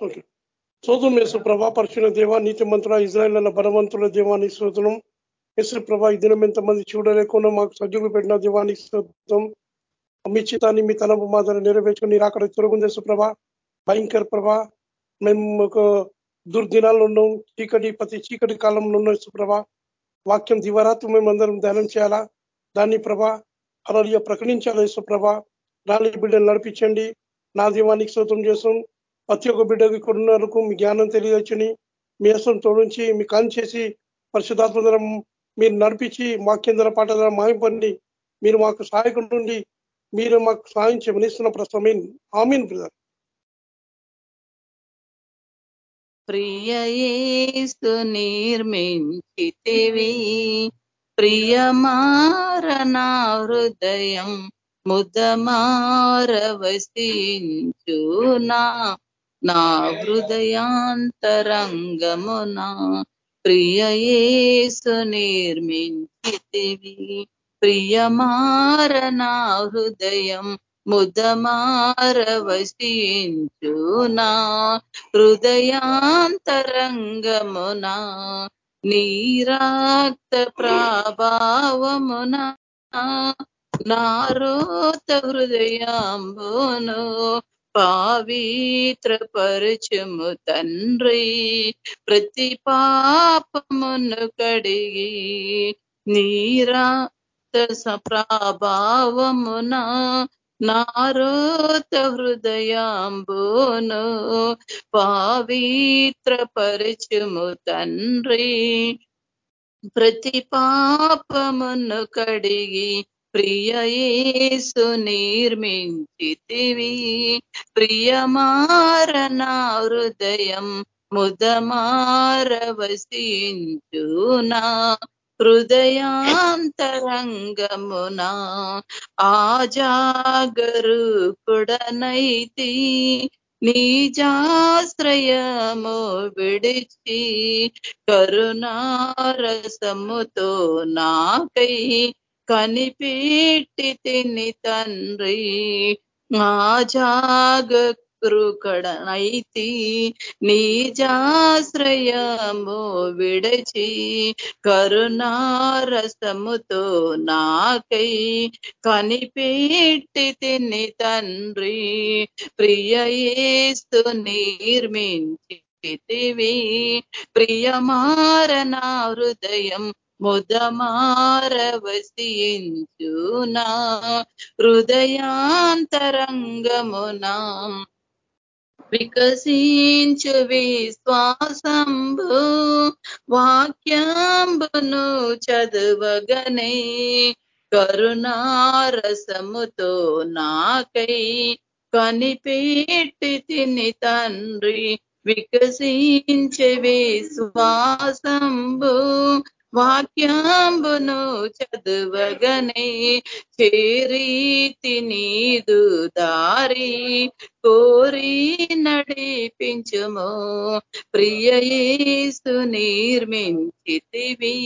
Okay మేసు ప్రభా పరిశుణ దేవ నీతి మంత్రుల ఇజ్రాయల్ అన్న బలవంతుల దేవానికి శ్రోతం యేసు ప్రభా ఈ దినం ఎంతమంది చూడలేకుండా మాకు సజ్జులు పెట్టిన దేవానికి శ్రోతం మీ చితాన్ని మీ తలపు మాదిరి నెరవేర్చుకుని మీరు అక్కడ తొలగుంది ప్రభా. భయంకర ప్రభా. మేము ఒక దుర్దినాల్లో ఉన్నాం చీకటి ప్రతి చీకటి కాలంలో ఉన్నాం సుప్రభ వాక్యం దివరాత్రి మేము అందరం ధ్యానం చేయాలా? దాన్ని ప్రభా అలా ప్రకటించాలి సుప్రభ రాలి బిడ్డలు నడిపించండి. నా దీవానికి శోతం చేసాం ప్రతి ఒక్క బిడ్డకి కొడున్నరకు మీ జ్ఞానం తెలియవచ్చని మీ అసలు తోడించి మీ కాన్ చేసి పరిశుధాత్మ మీరు నడిపించి వాక్యంధర పాట ద్వారా మాయపండి మీరు మాకు సహాయకుడు నుండి మీరు మాకు సాయం చేయమనిస్తున్న ప్రస్తుతం ఆమీన్ బ్రదర్. ప్రియయేస్తు నిర్మించితివి ప్రియమారణ హృదయం ముదమారవసించునా నా హృదయాంతరంగమున ప్రియయేసు నిర్మించితివి. నా హృదయం ముదమారవసించునా హృదయాంతరంగమున నీరాక్త ప్రాభావమున నారోత హృదయాంబోను పవిత్రపరచుము తండ్రి ప్రతి పాపమును కడిగి నీరా ప్రభావమున నారోత హృదయాంబోను పవిత్రపరచుము తండ్రి ప్రతి పాపమును కడిగి ప్రియయేసు నిర్మించితివి. ప్రియమారణ హృదయం ముదమారవసించునా. హృదయాంతరంగమున ఆజాగరు కుడనైతి నీజాశ్రయము విడిచి కరుణారసముతో నాకై కనిపెట్టి తిని తండ్రి ఆ జాగ కృకడనైతి నీజాశ్రయము విడచి కరుణారసముతో నాకై కనిపెట్టి తిని తండ్రి ప్రియయేస్తు నిర్మించితివి ప్రియమారణ హృదయం ముదమారవసించునా హృదయాంతరంగమునా వికసించు విశ్వాసంబు వాక్యాంబును చదువగనే కరుణారసముతో నాకై కనిపెట్టి తిని తండ్రి వికసించే విశ్వాసంబు వాక్యాంబును చదువగనే చేరీతి నీదు దారి కోరి నడిపించుము ప్రియయేసు నిర్మించితివి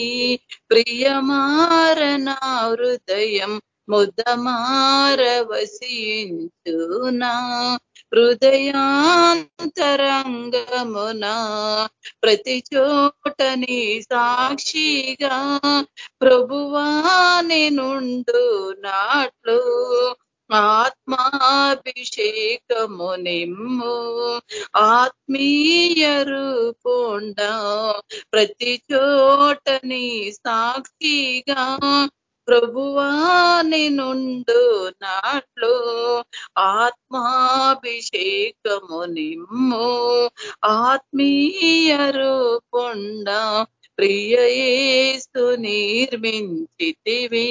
ప్రియమారణ హృదయం ముద్దమారవసించునా హృదయాంతరంగమున ప్రతి చోటని సాక్షిగా ప్రభువా నేనుండు నాట్లు. ఆత్మాభిషేకము నిమ్ము. ఆత్మీయ రూపుండ ప్రతి చోటని సాక్షిగా ప్రభువా నుండు నాట్లు ఆత్మాభిషేకము నిమ్ము. ఆత్మీయ రూపుండ ప్రియయేస్తు నిర్మించితివి.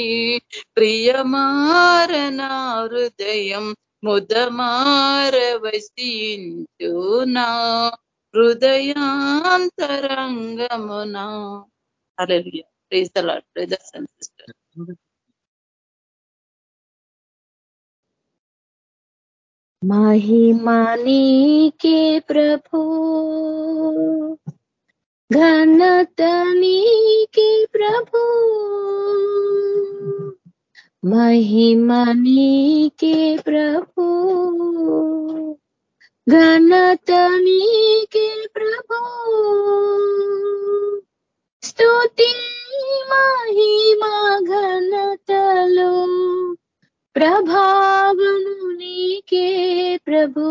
ప్రియమారణ హృదయం ముదమారవసించునా హృదయాంతరంగమునా. Alleluia praise the Lord. Brothers and महिमानी के प्रभु। घनतनी के प्रभु। महिमानी के प्रभु। घनतनी के प्रभु। स्तुति మహిమా ఘనతలు ప్రభావము నీకే ప్రభు.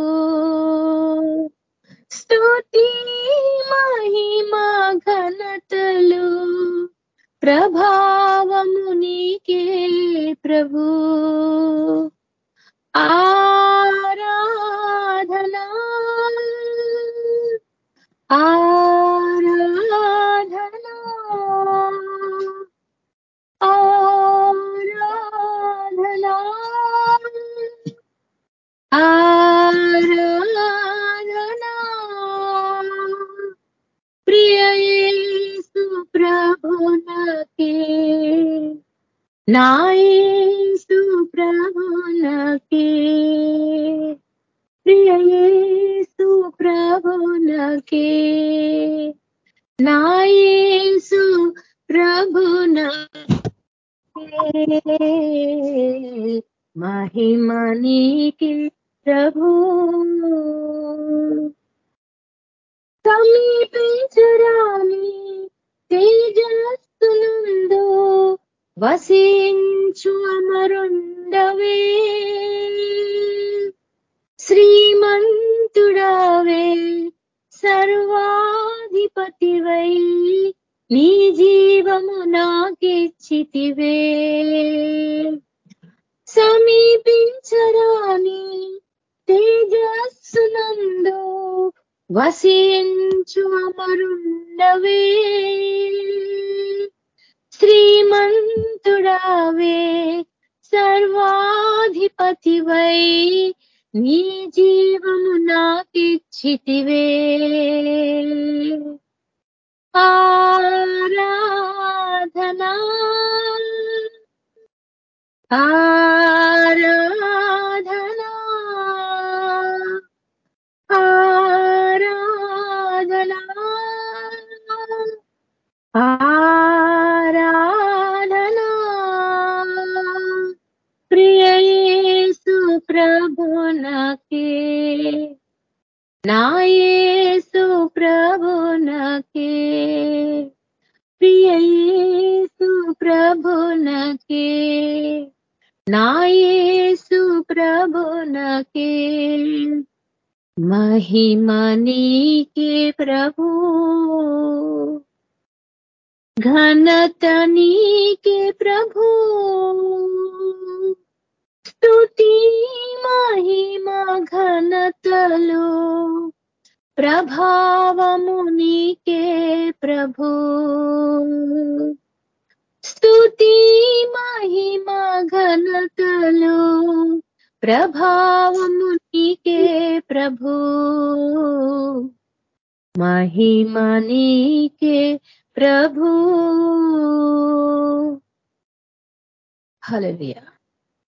స్తుతి మహిమా ఘనతలు. ప్రభావము నీకే ప్రభు. ఆరాధనా. ఆ ఆరాధనా. ప్రియ ప్రభునకే. నాయసు ప్రభునకే. ప్రియ ప్రభునకే. నాయసు ప్రభునకే. మహిమ నీకే. ప్రభు. సమీపించరాని తేజస్తునందో వసించు అమరుండవే. శ్రీమంతుడవే సర్వాధిపతివై నీ జీవము నాకిచ్చితివే. సమీపించరాని తేజస్సునందు వసించు అమరుండవే. శ్రీమంతుడావే సర్వాధిపతివై నీ జీవము నాకిచ్చితివే. ఆరాధనా ఆరా ఆరాధనా. ప్రియయేసు ప్రభునకే నాయసు ప్రభునకే ప్రియయేసు ప్రభునకే నాయసు ప్రభునకే మహిమ నీకే ప్రభు. ఘనత నీకే ప్రభు స్తుతి మహిమా ఘనతలు ప్రభావము నీకే ప్రభు స్తుతి మహిమా ఘనతలు ప్రభావము నీకే ప్రభు మహిమ నీకే ప్రభు. హల్లెలూయా.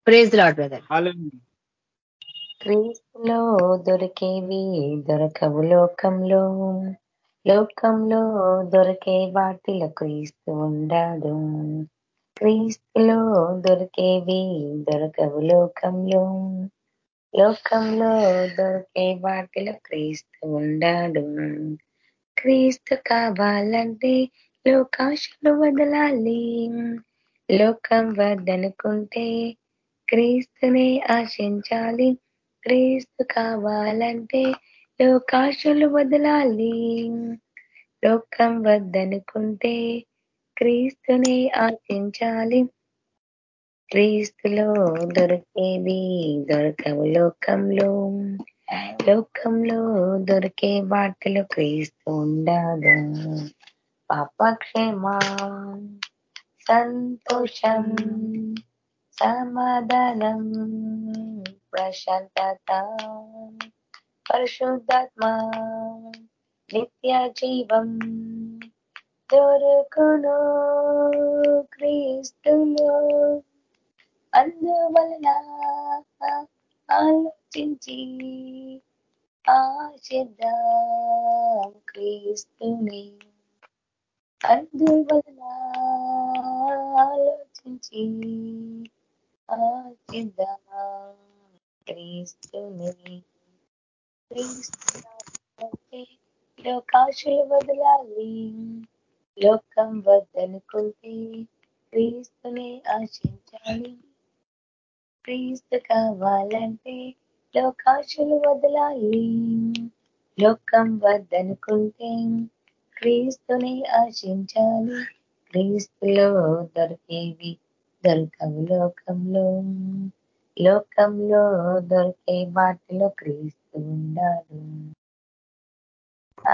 ప్రైజ్ లార్డ్ బ్రదర్ క్రీస్తులో దొరికేవి దొరకవు లోకంలో. లోకంలో దొరికే వాటిలో క్రీస్తు ఉండాడు క్రీస్తులో దొరికేవి దొరకవు లోకంలో. లోకంలో దొరికే వాటిలో క్రీస్తు ఉండాడు క్రీస్తు కావాలంటే లోకాశలు వదలాలి. లోకం వద్దనుకుంటే క్రీస్తునే ఆశించాలి. క్రీస్తు కావాలంటే లోకాశలు వదలాలి. లోకం వద్దనుకుంటే క్రీస్తునే ఆశించాలి. క్రీస్తులో దొరికేవి దొరకవు లోకంలో. లోకంలో దొరికే వాటిలో క్రీస్తు ఉండదు పాపక్షేమా సంతోషం సమాధానం ప్రశాంతత పరిశుద్ధాత్మ నిత్య జీవం దొరుకును క్రీస్తులో. అందువలన సృష్టించి ఆశిద్దాం క్రీస్తుని. అందువలన ఆలోచించి ఆశిద్దాం క్రీస్తుని. క్రీస్తు లోకాశలు వదలాలి. లోకం వద్దనుకుంటే క్రీస్తుని ఆశించాలి. క్రీస్తు కావాలంటే లోకాశలు వదలాలి లోకం వద్దనుకుంటే క్రీస్తుని ఆశించాలి. క్రీస్తులో దొరికేవి దొరకవు లోకంలో. లోకంలో దొరికే వాటిలో క్రీస్తు ఉండాలి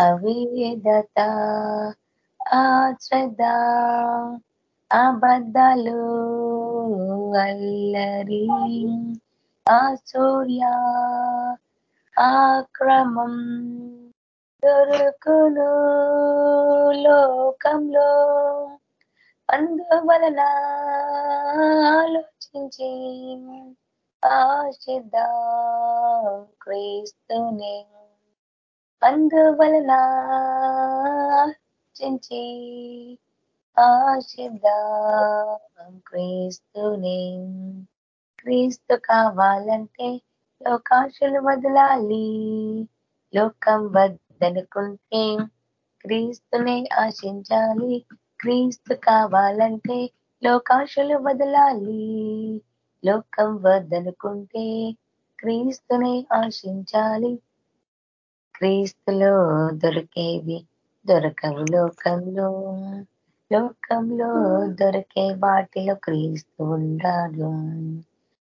అవిధత ఆ శ్రద్ధ అబద్ధాలు అల్లరి. ఆ ఆక్రమం దొరుకును లోకంలో. అందువలన ఆలోచించి ఆశిద్దా క్రీస్తునే. అందువలన ఆలోచించి ఆశిద్దా క్రీస్తునే. క్రీస్తు కావాలంటే లోకాశలు వదలాలి. లోకం వద్దనుకుంటే క్రీస్తునే ఆశించాలి. క్రీస్తు కావాలంటే లోకాశలు వదలాలి. లోకం వద్దనుకుంటే క్రీస్తునే ఆశించాలి. క్రీస్తులో దొరికేవి దొరకవు లోకంలో. లోకంలో దొరికే వాటిలో క్రీస్తు ఉండాలి.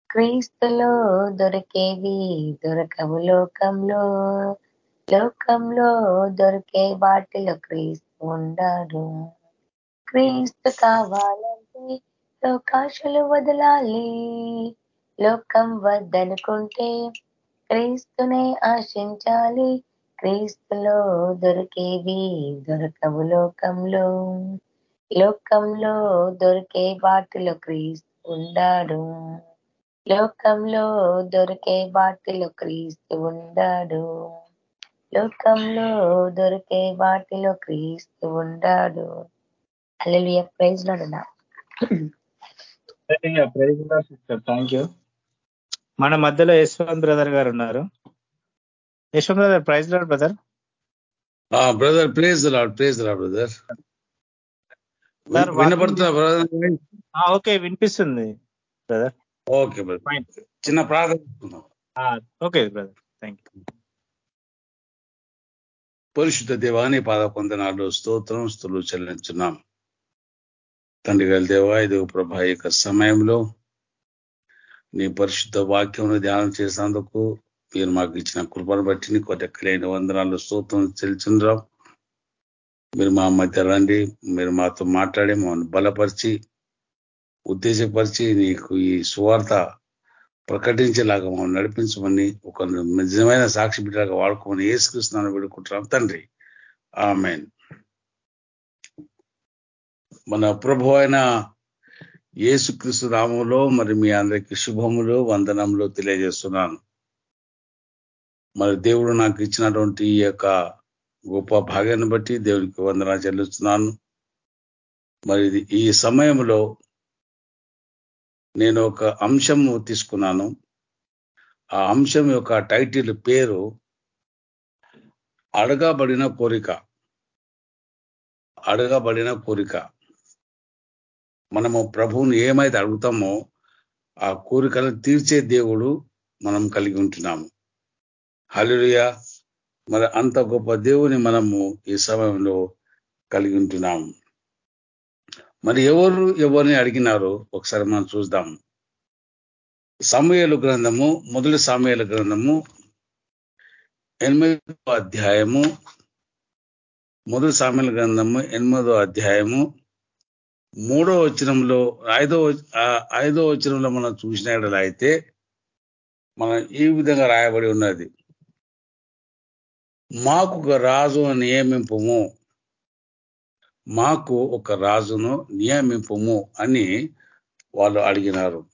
క్రీస్తులో దొరికేవి దొరకవు లోకంలో. లోకంలో దొరికే వాటిలో క్రీస్తు ఉండాడు. క్రీస్తు కావాలంటే లోకాశలు వదలాలి. లోకం వద్దనుకుంటే క్రీస్తునే ఆశించాలి. క్రీస్తులో దొరికేవి దొరకవు లోకంలో. లోకంలో దొరికే వాటిలో క్రీస్తు ఉండాడు. లోకంలో దొరికే వాటిలో క్రీస్తు ఉండాడు. లోకంలో దొరికే వాటిలో క్రీస్తు ఉండాడు. అల్లెలుయ ప్రైజ్ లోడున్నా థ్యాంక్ యూ. మన మధ్యలో యశ్వంత్ బ్రదర్ గారు ఉన్నారు. Yashwant brother praise Lord brother. Brother praise Lord praise Lord brother. వినపడుతున్నా brother? Okay వినిపిస్తుంది బ్రదర్. Okay brother. చిన్న ప్రార్థన. Okay brother. థ్యాంక్ యూ పరిశుద్ధ దేవాని పాద పొందనాలు స్తోత్రం స్తులు చెల్లించున్నాం. తండ్రి గారి దేవా ఇది ప్రభా యొక్క సమయంలో నీ పరిశుద్ధ వాక్యం ధ్యానం చేసినందుకు మీరు మాకు ఇచ్చిన కృపను బట్టి నీకు లెక్కలేని వందనాలు స్తోత్రం చెల్లిచుండ్రాం మీరు మా మధ్య రండి మీరు మాతో మాట్లాడి మమ్మల్ని బలపరిచి ఉద్దేశపరిచి నీకు ఈ సువార్త ప్రకటించేలాగా మనం నడిపించమని ఒక నిజమైన సాక్షి బిడ్డలాగా వాడుకోమని ఏసుకృష్ణాన్ని పెడుకుంటున్నాం తండ్రి ఆమెన్. మన ప్రభు అయిన ఏసుక్రీస్తు నామంలో మరి మీ అందరికి శుభములు వందనములు తెలియజేస్తున్నాను. మరి దేవుడు నాకు ఇచ్చినటువంటి ఈ యొక్క గొప్ప భాగాన్ని బట్టి దేవునికి వందన చెల్లిస్తున్నాను. మరి ఈ సమయంలో నేను ఒక అంశం తీసుకున్నాను. ఆ అంశం యొక్క టైటిల్ పేరు అడగబడిన కోరిక. అడగబడిన కోరిక. మనము ప్రభువుని ఏమైతే అడుగుతామో ఆ కోరికలను తీర్చే దేవుడు మనం కలిగి ఉంటున్నాము. హలుయ మరి అంత గొప్ప దేవుని మనము ఈ సమయంలో కలిగి ఉంటున్నాము. మరి ఎవరు ఎవరిని అడిగినారో ఒకసారి మనం చూద్దాం. సమయలు గ్రంథము మొదటి సమయలు గ్రంథము ఎనిమిదో అధ్యాయము మొదటి సామెల గ్రంథము ఎనిమిదో అధ్యాయము మూడో వచనంలో ఐదో ఆ ఐదో వచనంలో మనం చూసిన అయితే మనం ఈ విధంగా రాయబడి ఉన్నది. మాకు ఒక రాజు నియమింపుము. మాకు ఒక రాజును నియమింపుము అని వాళ్ళు అడిగినారు.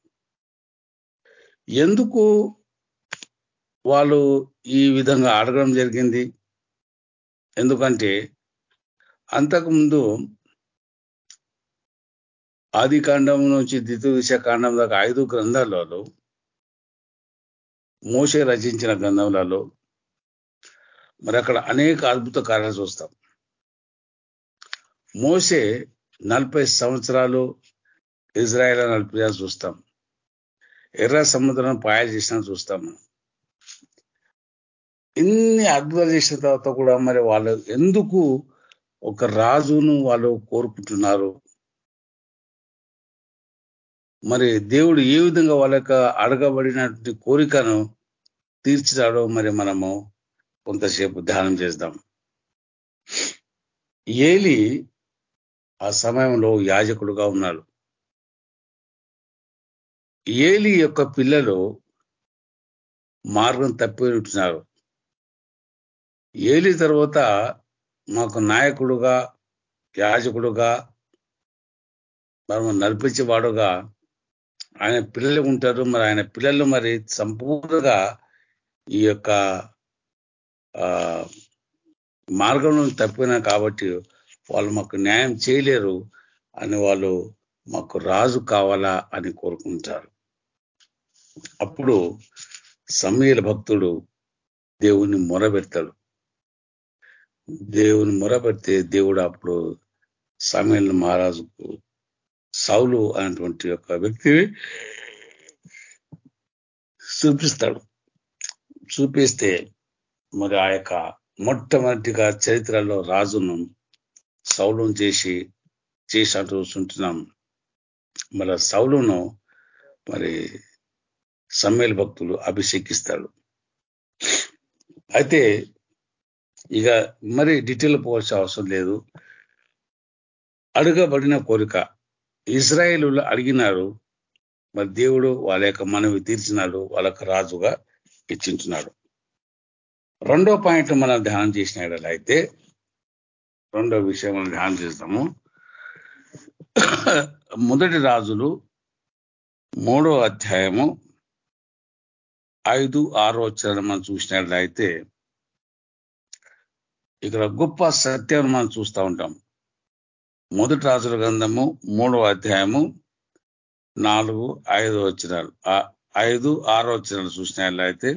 ఎందుకు వాళ్ళు ఈ విధంగా అడగడం జరిగింది? ఎందుకంటే అంతకుముందు ఆది కాండం నుంచి ద్వితీయ కాండం దాకా ఐదు గ్రంథాలలో మోసే రచించిన గ్రంథములలో మరి అక్కడ అనేక అద్భుత కార్యాలు చూస్తాం. మోసే నలభై సంవత్సరాలు ఇజ్రాయెల్ నలభై చూస్తాం. ఎర్ర సముద్రం పాయ చేసిన చూస్తాం మనం. ఇన్ని అద్భుతాలు చేసిన తర్వాత కూడా మరి వాళ్ళు ఎందుకు ఒక రాజును వాళ్ళు కోరుకుంటున్నారు? మరి దేవుడు ఏ విధంగా వాళ్ళ అడగబడినటువంటి కోరికను తీర్చిరాడో మరి మనము కొంతసేపు ధ్యానం చేద్దాం. ఏలి ఆ సమయంలో యాజకుడుగా ఉన్నాడు. ఏలి యొక్క పిల్లలు మార్గం తప్పి ఏలి తర్వాత మాకు నాయకుడుగా యాజకుడుగా మనం నడిపించేవాడుగా ఆయన పిల్లలు ఉంటారు. మరి ఆయన పిల్లలు మరి సంపూర్ణంగా ఈ యొక్క ఆ మార్గంలో తప్పినా కాబట్టి వాళ్ళు మాకు న్యాయం చేయలేరు అని వాళ్ళు మాకు రాజు కావాలా అని కోరుకుంటారు. అప్పుడు సమీల భక్తుడు దేవుని మొరబెడతాడు దేవుని మొరబెడితే దేవుడు అప్పుడు సమీల మహారాజుకు సౌలు అనేటువంటి యొక్క వ్యక్తి చూపిస్తాడు. చూపిస్తే మరి ఆ యొక్క మొట్టమొదటిగా చరిత్రలో రాజును సౌలం చేసి చేసినట్టు చూస్తుంటున్నాం మరి సౌలును మరి సమ్మేళ భక్తులు అభిషేకిస్తాడు అయితే ఇక మరి డీటెయిల్ పోవాల్సిన అవసరం లేదు. అడగబడిన కోరిక. ఇజ్రాయేలు అడిగినారు మరి దేవుడు వాళ్ళ యొక్క మనవి తీర్చినాడు వాళ్ళకు రాజుగా ఇచ్చింటున్నాడు. రెండో పాయింట్ మనం ధ్యానం చేసిన అయితే రెండో విషయం మనం ధ్యానం చేస్తాము. మొదటి రాజులు మూడో అధ్యాయము ఐదు ఆరో వచ్చారని మనం చూసినట్లయితే ఇక్కడ గొప్ప సత్యాన్ని మనం చూస్తూ ఉంటాం. మొదటి రాజుల గ్రంథము మూడవ అధ్యాయము నాలుగు ఐదు వచ్చినారు ఐదు ఆరో వచ్చినారు చూసినట్లయితే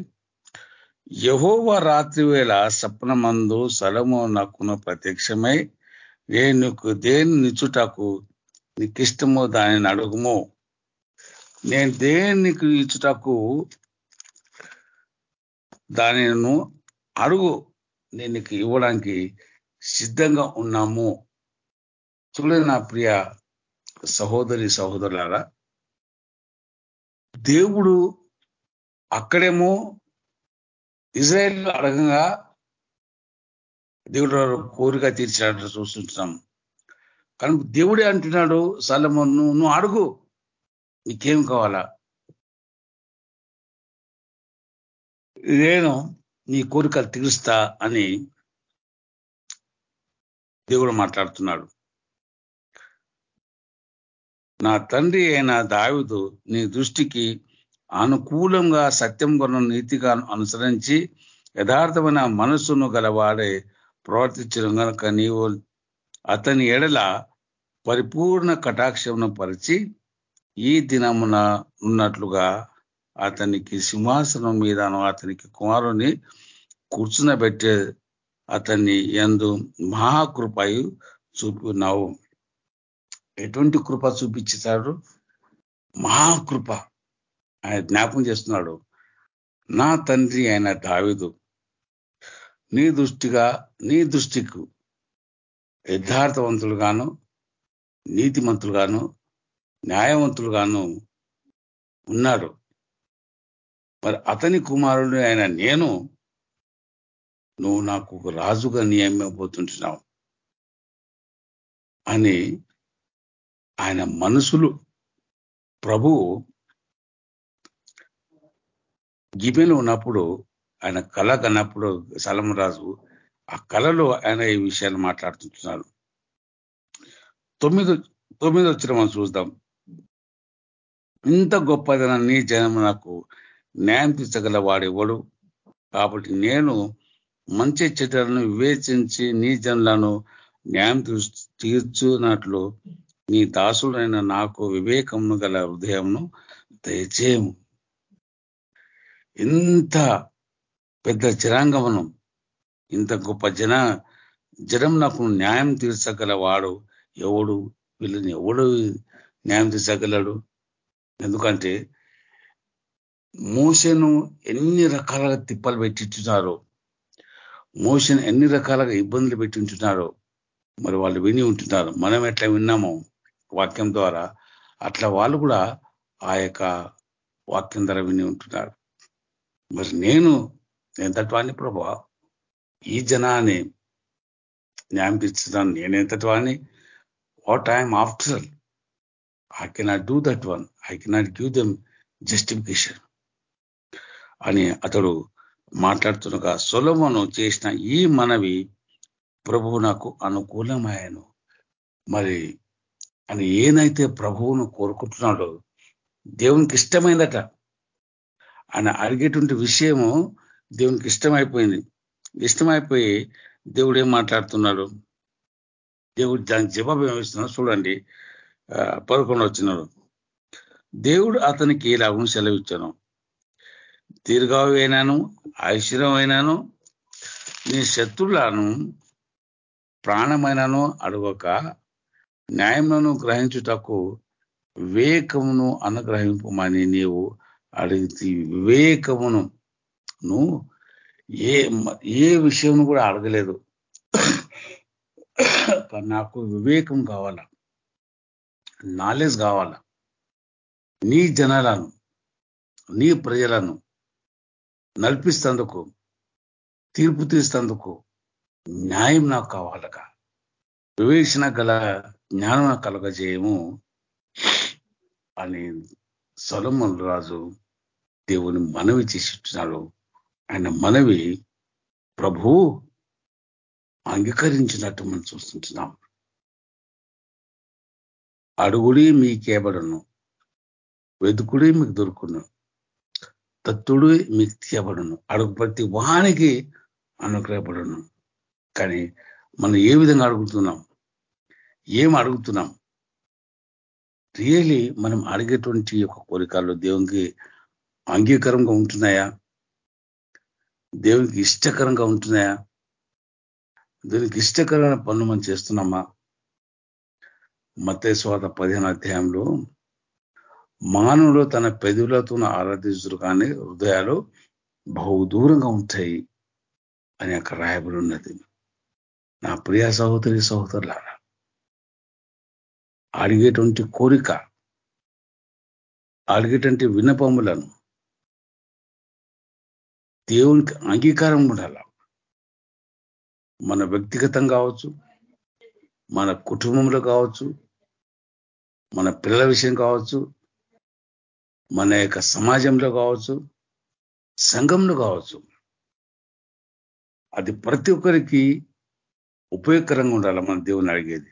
యహోవ రాత్రి వేళ సప్నమందు సలము నక్కును ప్రత్యక్షమై నేను దేని నిచ్చుటకు నీకిష్టమో దానిని అడుగుము. నేను దేనికి ఇచ్చుటకు దానిను అడుగు. నేను ఇవ్వడానికి సిద్ధంగా ఉన్నాము. చూడండి నా ప్రియ సహోదరి సహోదరులారా దేవుడు అక్కడేమో ఇజ్రాయెల్ అడగంగా దేవుడు కోరిక తీర్చినట్టు చూస్తుంటున్నాం. కానీ దేవుడే అంటున్నాడు సలమను నువ్వు అడుగు నీకేం కావాలా? నేను నీ కోరికలు తీరుస్తా అని దేవుడు మాట్లాడుతున్నాడు. నా తండ్రి అయిన దావిదు నీ దృష్టికి అనుకూలంగా సత్యం కొన్న నీతిగా అనుసరించి యథార్థమైన మనస్సును గలవాడే ప్రవర్తించడం కనుక నీవు అతని ఎడల పరిపూర్ణ కటాక్షమును పరిచి ఈ దినమున ఉన్నట్లుగా అతనికి సింహాసనం మీదను అతనికి కుమారుని కూర్చునబెట్టే అతన్ని ఎందు మహాకృపయు చూపున్నావు. ఎటువంటి కృప చూపించాడు మహాకృప. ఆయన జ్ఞాపం చేస్తున్నాడు. నా తండ్రి ఆయన దావిదు నీ దృష్టిగా నీ దృష్టికు యథార్థవంతులుగాను నీతిమంతులుగాను న్యాయవంతులుగాను ఉన్నాడు మరి అతని కుమారుడు ఆయన నేను నువ్వు నాకు ఒక రాజుగా నియమిపోతుంటున్నావు అని ఆయన మనసులు ప్రభు గిబెలో ఉన్నప్పుడు ఆయన కళ కన్నప్పుడు సలమరాజు ఆ కళలో ఆయన ఈ విషయాలు మాట్లాడుతున్నారు తొమ్మిది తొమ్మిది వచ్చిన మనం చూద్దాం. ఇంత గొప్పదనాన్ని జనం నాకు న్యాయం తీర్చగల వాడెవడు కాబట్టి నేను మంచి చెట్లను వివేచించి నీ జనులను న్యాయం తీర్చునట్లు నీ దాసుడైన నాకు వివేకమును గల హృదయంను దయచేయము. ఇంత పెద్ద చిరాంగమనం ఇంత గొప్ప జన జనం నాకు న్యాయం తీర్చగల వాడు ఎవడు? వీళ్ళని ఎవడు న్యాయం తీర్చగలడు? ఎందుకంటే మోసను ఎన్ని రకాలుగా తిప్పలు పెట్టించున్నారో మోసను ఎన్ని రకాలుగా ఇబ్బందులు పెట్టించున్నారో మరి వాళ్ళు విని ఉంటున్నారు. మనం ఎట్లా విన్నామో వాక్యం ద్వారా అట్లా వాళ్ళు కూడా ఆ యొక్క వాక్యం ద్వారా విని ఉంటున్నారు. మరి నేను ఎంతటివాణ్ణి ప్రభా? ఈ జనాన్ని న్యాయం తీర్చుతాను నేను ఎంతటి what I'm after I cannot do that one I cannot give them justification అని అతడు మాట్లాడుతున్నగా సొలమును చేసిన ఈ మనవి ప్రభువు నాకు అనుకూలమాయను. మరి అని ఏనైతే ప్రభువును కోరుకుంటున్నాడో దేవునికి ఇష్టమైందట. ఆయన అడిగేటువంటి విషయము దేవునికి ఇష్టమైపోయింది. ఇష్టమైపోయి దేవుడు ఏం మాట్లాడుతున్నాడు? దేవుడు దానికి జవాబు ఏమిస్తున్నాడు చూడండి. పదకొండు వచ్చినాడు. దేవుడు అతనికి ఇలాగను సెలవిచ్చాను. దీర్ఘాయువైనాను ఐశ్వర్యమైనాను నీ శత్రులను ప్రాణమైనను అడగక న్యాయములను గ్రహించుటకు వివేకమును అనుగ్రహింపమని నీవు అడిగి వివేకమును నువ్వు ఏ ఏ విషయం కూడా అడగలేదు. నాకు వివేకం కావాలా? నాలెడ్జ్ కావాలా? నీ జనాలను నీ ప్రజలను నడిపిస్తందుకు తీర్పు తీస్తందుకు న్యాయం నాకు కావాలగా వివేచన గల జ్ఞానం కలగజేయము అని సొలమన్ రాజు దేవుని మనవి చేసినాడు ఆయన మనవి ప్రభు అంగీకరించినట్టు మనం చూస్తుంటున్నాం. అడుగుడి మీకేబడను వెతుకుడి మీకు దొరుకును తత్తుడు మీకు తీయబడును అడుగు ప్రతి వానికి అనుగ్రహపడును. కానీ మనం ఏ విధంగా అడుగుతున్నాం? ఏం అడుగుతున్నాం? రియలీ మనం అడిగేటువంటి యొక్క కోరికలు దేవునికి అంగీకారంగా ఉంటున్నాయా? దేవునికి ఇష్టకరంగా ఉంటున్నాయా? దీనికి ఇష్టకరమైన పనులు మనం చేస్తున్నామా? మతేశ్వాత పదిహేను అధ్యాయంలో మానవుడు తన పెదవులతో ఆరాధించరు కానీ హృదయాలు బహుదూరంగా ఉంటాయి అని అక్కడ రాయబడి ఉన్నది. నా ప్రియ సహోదరి సహోదరుల అడిగేటువంటి కోరిక అడిగేటువంటి వినపములను దేవునికి అంగీకారం ఉండాల? మన వ్యక్తిగతం కావచ్చు మన కుటుంబంలో కావచ్చు మన పిల్లల విషయం కావచ్చు మన యొక్క సమాజంలో కావచ్చు సంఘంలో కావచ్చు. అది ప్రతి ఒక్కరికి ఉపయోగకరంగా ఉండాలి మన దేవుని అడిగేది?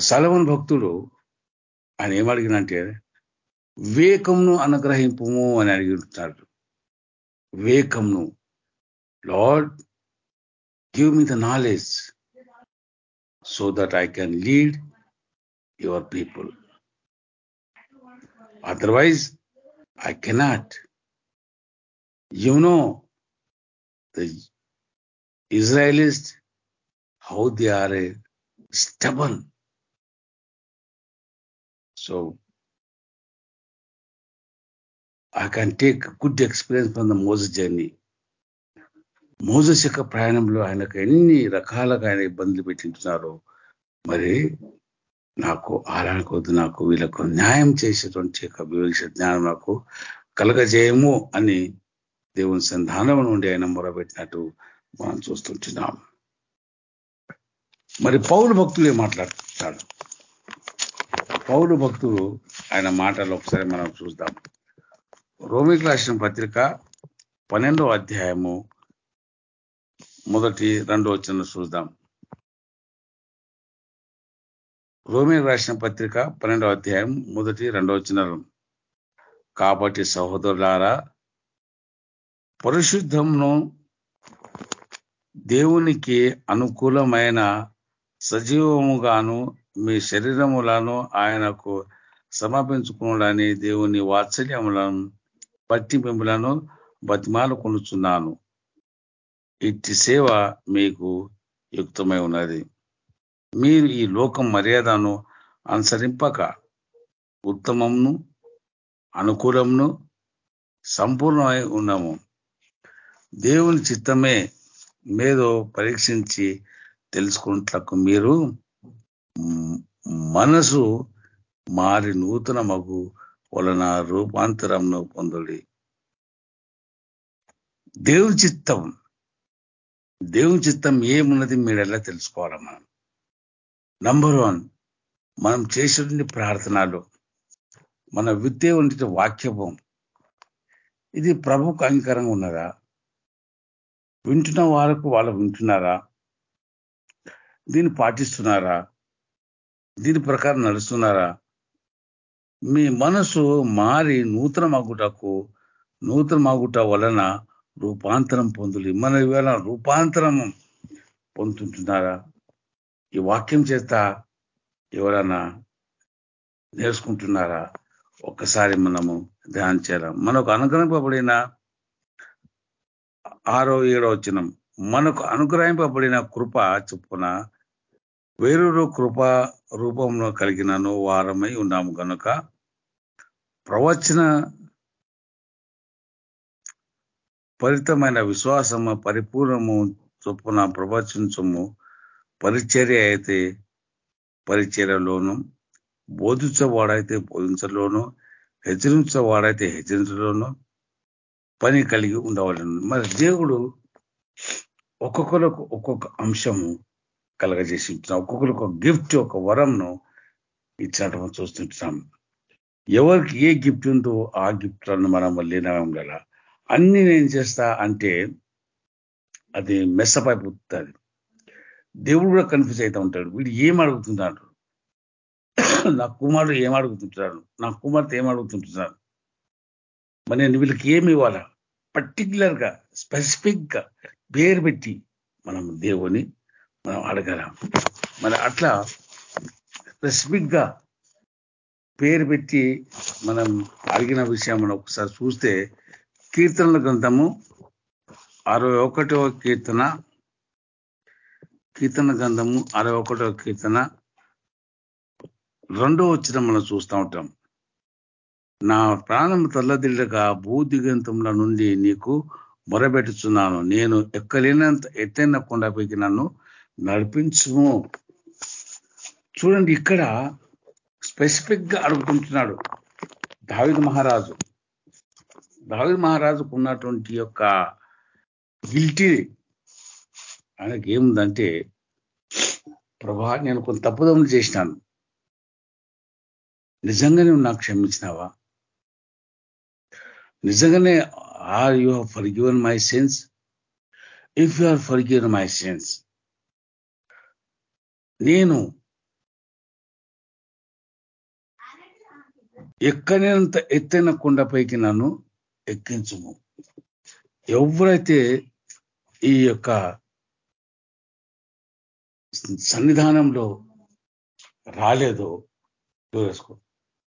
సలవన్ భక్తుడు ఆయన ఏమడిగినంటే వివేకమును అనుగ్రహింపము అని అడిగిఉంటాడు వివేకంను Lord give me the knowledge so that I can lead your people Otherwise, I cannot. You know, the Israelis, how they are uh, stubborn. So, I can take good experience from the Moses journey Moses యొక్క ప్రయాణంలో ఆయనకు ఎన్ని రకాలుగా ఆయన ఇబ్బందులు పెట్టింటున్నారో మరి నాకు ఆరానికొద్దు నాకు వీళ్ళకు న్యాయం చేసేటువంటి యొక్క వివేక జ్ఞానం నాకు కలగజేయము అని దేవుని సంధానం నుండి ఆయన మొరబెట్టినట్టు మనం చూస్తుంటున్నాం. మరి పౌరు భక్తులు మాట్లాడుతున్నాడు పౌరు భక్తులు ఆయన మాటలు ఒకసారి మనం చూద్దాం. రోమికి రాసిన పత్రిక పన్నెండో అధ్యాయము మొదటి రెండో వచ్చిన చూద్దాం. రోమికి రాసిన పత్రిక పన్నెండో అధ్యాయం మొదటి రెండో వచ్చిన కాబట్టి సహోదరులారా పరిశుద్ధంను దేవునికి అనుకూలమైన సజీవముగాను మీ శరీరములను ఆయనకు సమర్పించుకున్నాడని దేవుని వాత్సల్యములను బట్టి మిమ్మలను బతిమాలు కొనుచున్నాను. ఇట్టి సేవ మీకు యుక్తమై ఉన్నది. మీరు ఈ లోకం మర్యాదను అనుసరింపక ఉత్తమంను అనుకూలంను సంపూర్ణమై ఉన్నాము. దేవుని చిత్తమే మేదో పరీక్షించి తెలుసుకున్నట్లకు మీరు మనసు మారి నూతన మగు వలన రూపాంతరంను పొందుడి. దేవుని చిత్తం. దేవుని చిత్తం ఏమున్నది మీరు ఎలా తెలుసుకోవాలి మనం? నంబర్ వన్ మనం చేసేటువంటి ప్రార్థనలు మన విద్య ఉండే వాక్యము. ఇది ప్రభుకు అంగీకారంగా ఉన్నదా? వింటున్న వారికి వాళ్ళు వింటున్నారా? దీన్ని పాటిస్తున్నారా? దీని ప్రకారం నడుస్తున్నారా? మీ మనసు మారి నూతన నూతనమగుట నూతన వలన రూపాంతరం పొందులి. మన వేళ రూపాంతరం పొందుతుంటున్నారా ఈ వాక్యం చేత ఎవరైనా నేర్చుకుంటున్నారా? ఒక్కసారి మనము ధ్యానం చేయాలి మనకు అనుగ్రహింపబడిన ఆరో ఏడో వచ్చినం మనకు అనుగ్రహింపబడిన కృప చొప్పున వేరొరు కృప రూపంలో కలిగినను వారమై ఉన్నాము కనుక ప్రవచన ఫలితమైన విశ్వాసము పరిపూర్ణము చొప్పున ప్రవచించము. పరిచర్య అయితే పరిచర్యలోను బోధించేవాడైతే బోధించలోను హెచ్చరించేవాడైతే హెచ్చరించలోను పని కలిగి ఉండవాలను. మరి దేవుడు ఒక్కొక్కరికి ఒక్కొక్క అంశము కలగజేసి ఉంటున్నాం ఒక్కొక్కరికి ఒక గిఫ్ట్ ఒక వరంను ఇచ్చినట్టు చూస్తుంటున్నాం. ఎవరికి ఏ గిఫ్ట్ ఉందో ఆ గిఫ్ట్లను మనం లీనం గల. అన్ని నేను చేస్తా అంటే అది మెస్సప్ అయిపోతుంది దేవుడు కూడా కన్ఫ్యూజ్ అవుతూ ఉంటాడు. వీడు ఏం అడుగుతున్నాడు? నా కుమారుడు ఏం అడుగుతుంటున్నాడు? నా కుమార్తె ఏం అడుగుతుంటున్నాడు? మరి నేను వీళ్ళకి ఏమి ఇవ్వాలా? పర్టికులర్గా గా పేరు పెట్టి మనం దేవుని మనం అడగలం. మరి అట్లా స్పెసిఫిక్గా పేరు పెట్టి మనం అడిగిన విషయం మనం ఒకసారి చూస్తే కీర్తనల గ్రంథము అరవై ఒకటవ కీర్తన. కీర్తన గ్రంథము అరవై ఒకటవ కీర్తన. రెండో వచ్చిన మనం చూస్తూ ఉంటాం. నా ప్రాణం తల్లదిల్లగా భూదిగంతముల నుండి నీకు మొరబెట్టుచున్నాను. నేను ఎక్కలేనంత ఎత్తైన కొండపైకి నన్ను నడిపించుము. చూడండి ఇక్కడ స్పెసిఫిక్గా అడుగుతుంటున్నాడు. దావిద్ మహారాజు. దావిద్ మహారాజుకు ఉన్నటువంటి యొక్క గిల్టీ ఆయనకి ఏముందంటే ప్రభా నేను కొంత తప్పుదములు చేసినాను. నిజంగానే నువ్వు నాకు క్షమించినావా? నిజంగానే are you forgiven my sins if you are forgiven my sins నేను ఎక్కనేంత ఎత్తైన కొండపైకి నన్ను ఎక్కించుము. ఎవరైతే ఈ యొక్క సన్నిధానంలో రాలేదో చూసుకో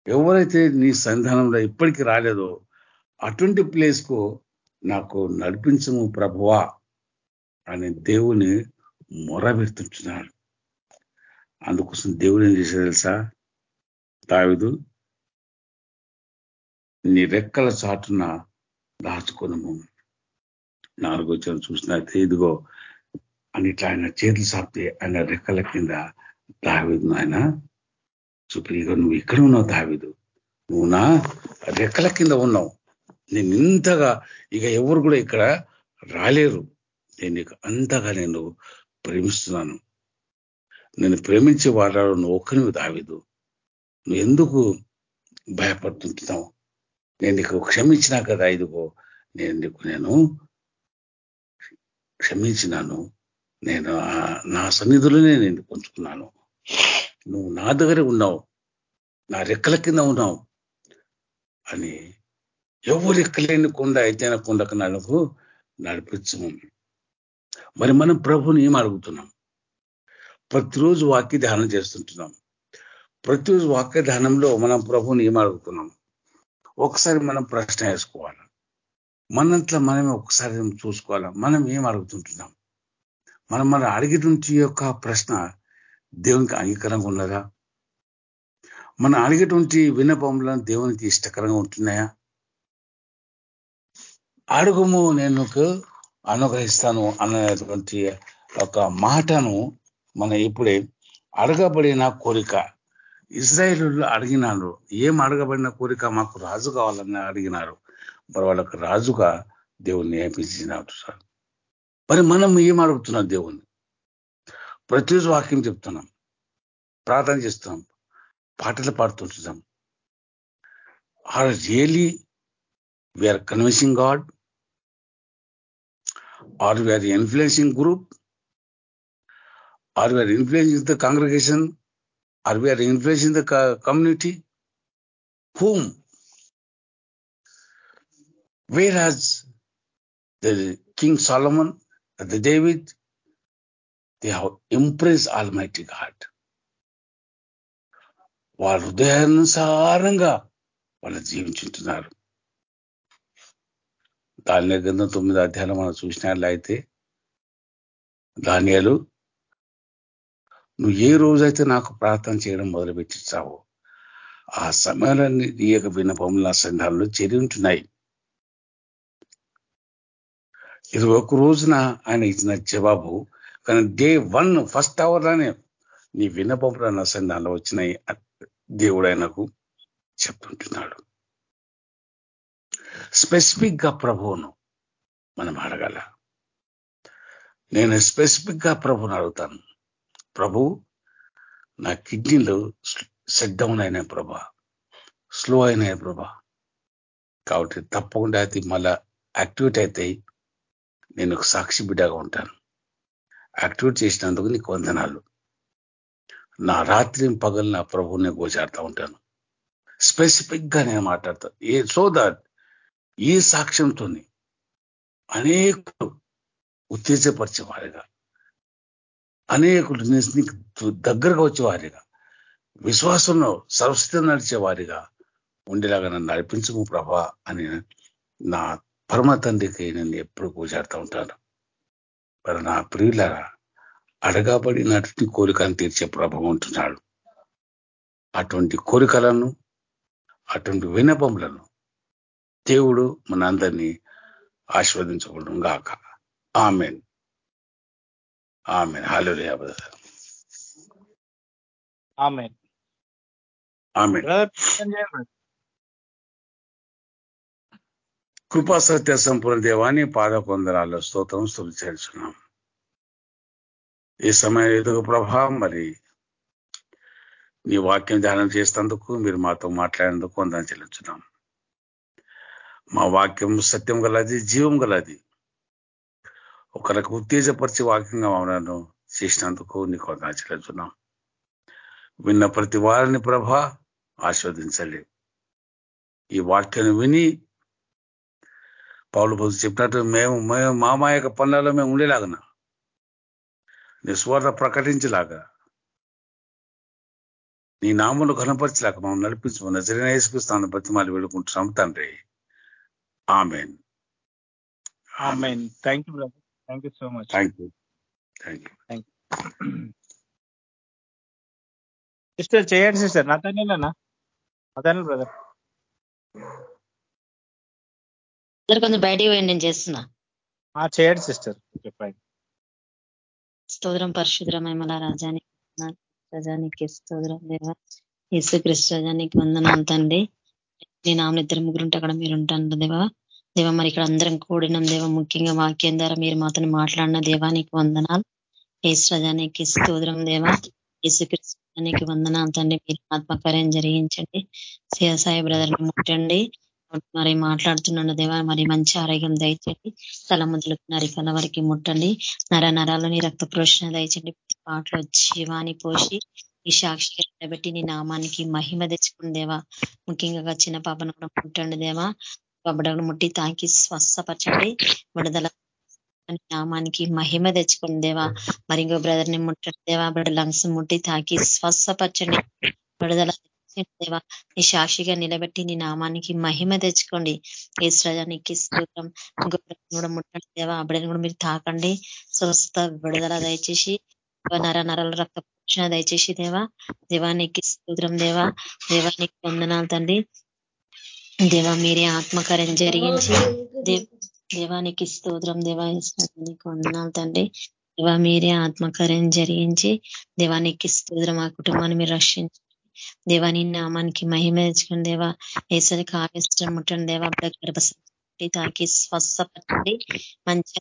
ఎవరైతే నీ సన్నిధానంలో ఇప్పటికీ రాలేదో అటువంటి ప్లేస్కు నాకు నడిపించము ప్రభువా అని దేవుని మొరబెడుతుంటున్నాడు అందుకోసం దేవుడు ఏం చేశాడు తెలుసా? దావిదు నీ రెక్కల చాటున దాచుకునము. నాలుగో వచ్చిన చూసినట్టు ఇదిగో అని ఇట్లా ఆయన చేతులు సాపితే ఆయన రెక్కల కింద దావిదు ఆయన సుప్రీగా నువ్వు ఇక్కడ ఉన్నావు దావిదు. నువ్వు నా రెక్కల కింద ఉన్నావు. నేను ఇంతగా ఇక ఎవరు కూడా ఇక్కడ రాలేరు. నేను నీకు అంతగా నేను ప్రేమిస్తున్నాను. నేను ప్రేమించే వాళ్ళలో నువ్వు ఒక్కనివి దావిదు. నువ్వు ఎందుకు భయపడుతుంటున్నావు నేను నీకు క్షమించినా కదా ఇదిగో నేను నీకు నేను క్షమించినాను. నేను నా సన్నిధిలోనే నేను పంచుకున్నాను నువ్వు నా దగ్గరే ఉన్నావు. నా రెక్కల కింద ఉన్నావు అని ఎవరు ఎక్కలేని కొండ అయితేన కొండకు నాకు నడిపించము. మరి మనం ప్రభుని ఏం అడుగుతున్నాం? ప్రతిరోజు వాక్య ధ్యానం చేస్తుంటున్నాం. ప్రతిరోజు వాక్య ధ్యానంలో మనం ప్రభుని ఏం అడుగుతున్నాం? ఒకసారి మనం ప్రశ్న వేసుకోవాలి. మనంట్లో మనమే ఒకసారి చూసుకోవాలి? మనం ఏం అడుగుతుంటున్నాం? మనం మనం అడిగేటువంటి యొక్క ప్రశ్న దేవునికి అంగీకారంగా ఉన్నదా? మనం అడిగేటువంటి వినపములను దేవునికి ఇష్టకరంగా ఉంటున్నాయా? అడుగుము నేను అనుగ్రహిస్తాను అన్నటువంటి ఒక మాటను మన ఇప్పుడే అడగబడిన కోరిక ఇజ్రాయేలు అడిగినారు ఏం అడగబడిన కోరిక మాకు రాజు కావాలని అడిగినారు. మరి వాళ్ళకు రాజుగా దేవుణ్ణి నియమించినాడు సార్. మరి మనం ఏం అడుగుతున్నాం దేవుణ్ణి? ప్రతిరోజు వాక్యం చెప్తున్నాం ప్రార్థన చేస్తున్నాం పాటలు పాడుతుంటున్నాం. Are really we are convincing God or we are influencing group or we are influencing the congregation or we are influencing the community whom whereas the King Solomon, the David, they have impressed Almighty God. వాళ్ళ హృదయానుసారంగా వాళ్ళు జీవించుంటున్నారు. దాని గ్రంథం తొమ్మిది అధ్యాయులు మనం చూసినట్లయితే ధాన్యాలు నువ్వు ఏ రోజైతే నాకు ప్రార్థన చేయడం మొదలుపెట్టించావో ఆ సమయంలో నీ యొక్క విన్నపములు నా సంఘాలలో చేరి ఉంటున్నాయి. ఇది ఒక రోజున ఆయన ఇచ్చిన జవాబు కానీ డే వన్ ఫస్ట్ అవర్లోనే నీ వినపములు నా సంఘాల్లో వచ్చినాయి దేవుడు ఆయనకు చెప్తుంటున్నాడు. స్పెసిఫిక్గా ప్రభువును మనం అడగాల. నేను స్పెసిఫిక్గా ప్రభుని అడుగుతాను. ప్రభు నా కిడ్నీలు సెట్ డౌన్ అయినాయి ప్రభా. స్లో అయినాయి ప్రభా. కాబట్టి తప్పకుండా అది మళ్ళా యాక్టివేట్ అయితే నేను ఒక సాక్షి బిడ్డగా ఉంటాను. యాక్టివేట్ చేసినందుకు నీకు వందనాలు. నా రాత్రి పగలు నా ప్రభువుని గోచాడుతూ ఉంటాను. స్పెసిఫిక్గా నేను మాట్లాడతా. ఏ సో దట్ ఈ సాక్ష్యంతో అనేకులు ఉత్తేజపరిచేవారిగా. అనేకులు దగ్గరగా వచ్చేవారిగా. విశ్వాసంలో సరస్వతి నడిచేవారిగా ఉండేలాగా నన్ను నడిపించము ప్రభా అని నా పరమ తండ్రికి నేను ఎప్పుడు కూర్చాడుతూ ఉంటాను. మరి నా ప్రియులరా అడగబడినటువంటి కోరికను తీర్చే ప్రభావం ఉంటున్నాడు. అటువంటి కోరికలను అటువంటి వినపములను దేవుడు మనందరినీ ఆశీర్వదించకూడదు గాక. ఆమెన్. ఆమెన్ హాలు కృపా సత్య సంపూర్ణ దేవాన్ని పాద పొందరాల్లో స్తోత్రం స్థుతి చేస్తున్నాం. ఈ సమయం ఎదుగు ప్రభా? మరి నీ వాక్యం ధ్యానం చేసేందుకు మీరు మాతో మాట్లాడేందుకు వందన చెల్లించున్నాం. మా వాక్యం సత్యం గలది జీవం గలది. ఒకరికి ఉత్తేజపరిచే వాక్యంగా మమ్మల్ని చేసినందుకు నీకు వందన విన్న ప్రతి వారిని ప్రభ ఆస్వాదించండి ఈ వాక్యాన్ని విని పౌలు బోధ చెప్పినట్టు మేము మేము మా మా యొక్క పనులలో మేము ఉండేలాగన నీ ప్రకటించలాగా నీ నామను కనపరిచేలాగా మమ్మల్ని నడిపించమని నజరైన వేసుకుస్తాను బతిమాలి వెళ్ళుకుంటున్నాం తండ్రి. Amen. Amen. Thank you thank you so much thank you thank you sister చేయండి సిస్టర్ నాతోనేనా అతనే బ్రదర్ అందరు కొంచెం బయటికి పోయి నేను చేస్తున్నా. చేయండి సిస్టర్ చెప్పండి. స్తోత్రం పరిశుద్రమేమల రాజానికి రజానికి స్తోత్రం దేవ. యేసుక్రీస్తు రజానికి వందనాలు తండ్రి. నీ నామలు ఇద్దరు ముగ్గురు ఉంటే అక్కడ మీరు ఉంటాను దేవా. దేవ మరి ఇక్కడ అందరం కూడినాం దేవ ముఖ్యంగా వాక్యం ద్వారా మీరు మాతో మాట్లాడిన దేవానికి వందనాలు. ఏశ్వజానికి రజానికి స్తోత్రం దేవ. యేసుకృష్ణానికి వందనాలు తండ్రి మీరు ఆత్మకార్యం జరిగించండి. సియాసాయి బ్రదర్ని ముట్టండి. మరి మాట్లాడుతున్నాను దేవా మరి మంచి ఆరోగ్యం దయచండి తల మొదలుకు నరికల వరకు ముట్టండి. నర నరాలని రక్త ప్రోషణ దయచండి పాటలో జీవాన్ని పోసి ఈ సాక్షి నిలబెట్టి నీ నామానికి మహిమ తెచ్చుకుని దేవా. ముఖ్యంగా చిన్న పాపను కూడా ముట్టండి దేవా. బబ్బడను ముట్టి తాకి స్వస్థపరచండి. విడుదల నామానికి మహిమ తెచ్చుకుని దేవా. మరి ఇంకో బ్రదర్ని ముట్టండి దేవా. బ్రదర్ లంగ్స్ ముట్టి తాకి స్వస్థపరచండి. విడుదల దేవా. నీ సాక్షిగా నిలబెట్టి నీ నామానికి మహిమ తెచ్చుకోండి. ఏ సృజానికి స్తోత్రం కూడా ముట్టండి దేవా. అప్పుడని కూడా మీరు తాకండి. స్వస్థ విడుదల దయచేసి నర నరల రక్త దయచేసి దేవా. దేవానికి స్తోత్రం దేవా. దేవానికి వందనాలు తండ్రి. దేవా మీరే ఆత్మకార్యం జరిగించి దేవానికి స్తోత్రం దేవానికి వందనాలు తండ్రి. దేవా మీరే ఆత్మకార్యం జరిగించి దేవానికి స్తోత్రం ఆ కుటుంబాన్ని మీరు రక్షించి దేవాని నామానికి మహిమ తెచ్చుకుని దేవా. ఏసరికి ఆవేశం ముట్టండి దేవా. గర్భశక్తి తాకి స్వస్థపరచండి. మంచి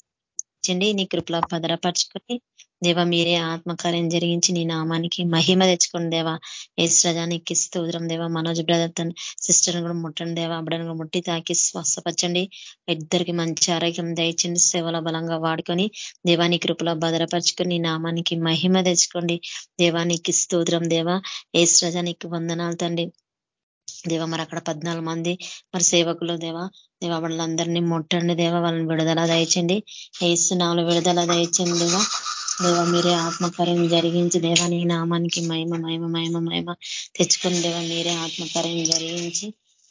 నీ కృపలో భద్రపరచుకొని దేవ మీరే ఆత్మకార్యం జరిగించి నీ నామానికి మహిమ తెచ్చుకోండి దేవా. ఏసురజానికి స్తోత్రం దేవా. మనోజ్ బ్రదర్ తన సిస్టర్ కూడా ముట్టండి దేవా. అబ్బడని కూడా ముట్టి తాకి స్వస్థపరచండి. ఇద్దరికి మంచి ఆరోగ్యం దయచండి సేవల బలంగా వాడుకొని దేవాని కృపలో భద్రపరచుకొని నీ నామానికి మహిమ తెచ్చుకోండి. దేవానికి స్తోత్రం దేవా. ఏసురజానికి వందనాలు తండ్రి. దేవ మరి అక్కడ పద్నాలుగు మంది మరి సేవకులు దేవా దేవ వాళ్ళందరినీ ముట్టండి దేవ వాళ్ళని విడుదల దయచండి. ఏసునాలు విడుదల దయచండి దేవా. దేవ మీరే ఆత్మకార్యం జరిగించి దేవా నీ నామానికి మహిమ మహిమ మహిమ మహిమ తెచ్చుకుని దేవ మీరే ఆత్మకార్యం జరిగించి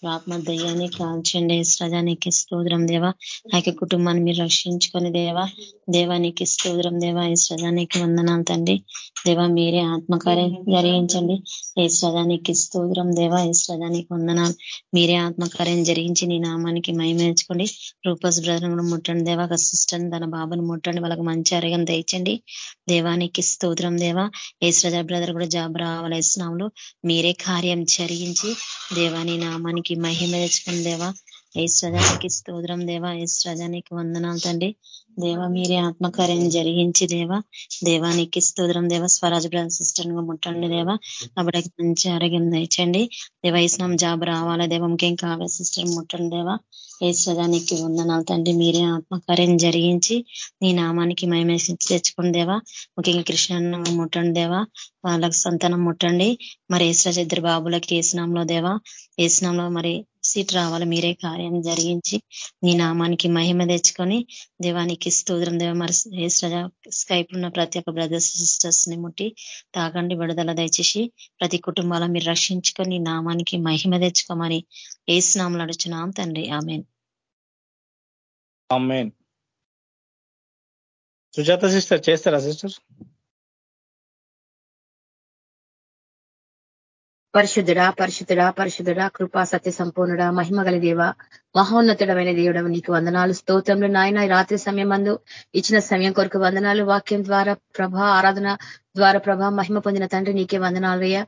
ఆత్మ దయ్యాన్ని కాల్చండి. స్రజానికి స్తోత్రం దేవా. ఆ యొక్క కుటుంబాన్ని మీరు రక్షించుకొని దేవా. దేవానికి స్తోత్రం దేవా. ఈ స్రజానికి వందనాలు తండ్రి. దేవా మీరే ఆత్మకార్యం జరిగించండి. ఏ స్రజానికి స్తోత్రం దేవా. ఈ స్రజానికి వందనాలు. మీరే ఆత్మకార్యం జరిగించి నీ నామానికి మయమేర్చుకోండి రూపస్ బ్రదర్ కూడా ముట్టండి దేవా. ఒక సిస్టర్ తన బాబుని ముట్టండి. వాళ్ళకి మంచి ఆరోగ్యం దయచండి. దేవానికి స్తోత్రం దేవా. ఏ స్రజ బ్రదర్ కూడా జాబ్ రావాలేసినాములు మీరే కార్యం జరిగించి దేవాని నామానికి నీకు మహిమ తెచ్చుకుందేవా దేవా స్తోత్రం దేవా. ఏశ్రజానికి వందనాలు తండ్రి. దేవ మీరే ఆత్మకార్యం జరిగించి దేవా. దేవానికి స్తోత్రం దేవ. స్వరాజ్ బ్రదర్ సిస్టర్గా ముట్టండి దేవా. అప్పటికి మంచి ఆరోగ్యం దయచండి. దేవైస్నాం జాబ్ రావాలా? దేవం ఇంకేం కావాలి? సిస్టర్ ముట్టండి దేవా. ఏశ్వరానికి వందనాలు తండ్రి. మీరే ఆత్మకార్యం జరిగించి నీ నామానికి మహిమ తెచ్చుకోండి దేవా. ముఖ్యంగా కృష్ణ ముట్టండి దేవా. వాళ్ళకి సంతానం ముట్టండి. మరి ఏశ్వరాజ్ ఇద్దరు బాబులకి ఏసునాంలో దేవా. ఏసునాంలో మరి సీట్ రావాలి మీరే కార్యం జరిగించి నీ నామానికి మహిమ తెచ్చుకొని దేవానికి స్తోత్రం దేవ మరి స్కైప్ ఉన్న ప్రతి ఒక్క బ్రదర్స్ సిస్టర్స్ని ముట్టి తాగండి విడుదల దయచేసి ప్రతి కుటుంబాల మీరు రక్షించుకొని నామానికి మహిమ తెచ్చుకోమని ఏసునామలు అడుచున్నాం తండ్రి. ఆమెన్. సుజాత సిస్టర్ చేస్తారా సిస్టర్? పరిశుద్ధుడా పరిశుద్ధుడా పరిశుద్ధుడా కృపా సత్య సంపూర్ణుడా మహిమగల దేవ మహోన్నతుడమైన దేవుడు నీకు వందనాలు స్తోత్రంలో నాయన రాత్రి సమయం మందు ఇచ్చిన సమయం కొరకు వందనాలు వాక్యం ద్వారా ప్రభా ఆరాధన ద్వారా ప్రభా మహిమ పొందిన తండ్రి నీకే వందనాలయ్యా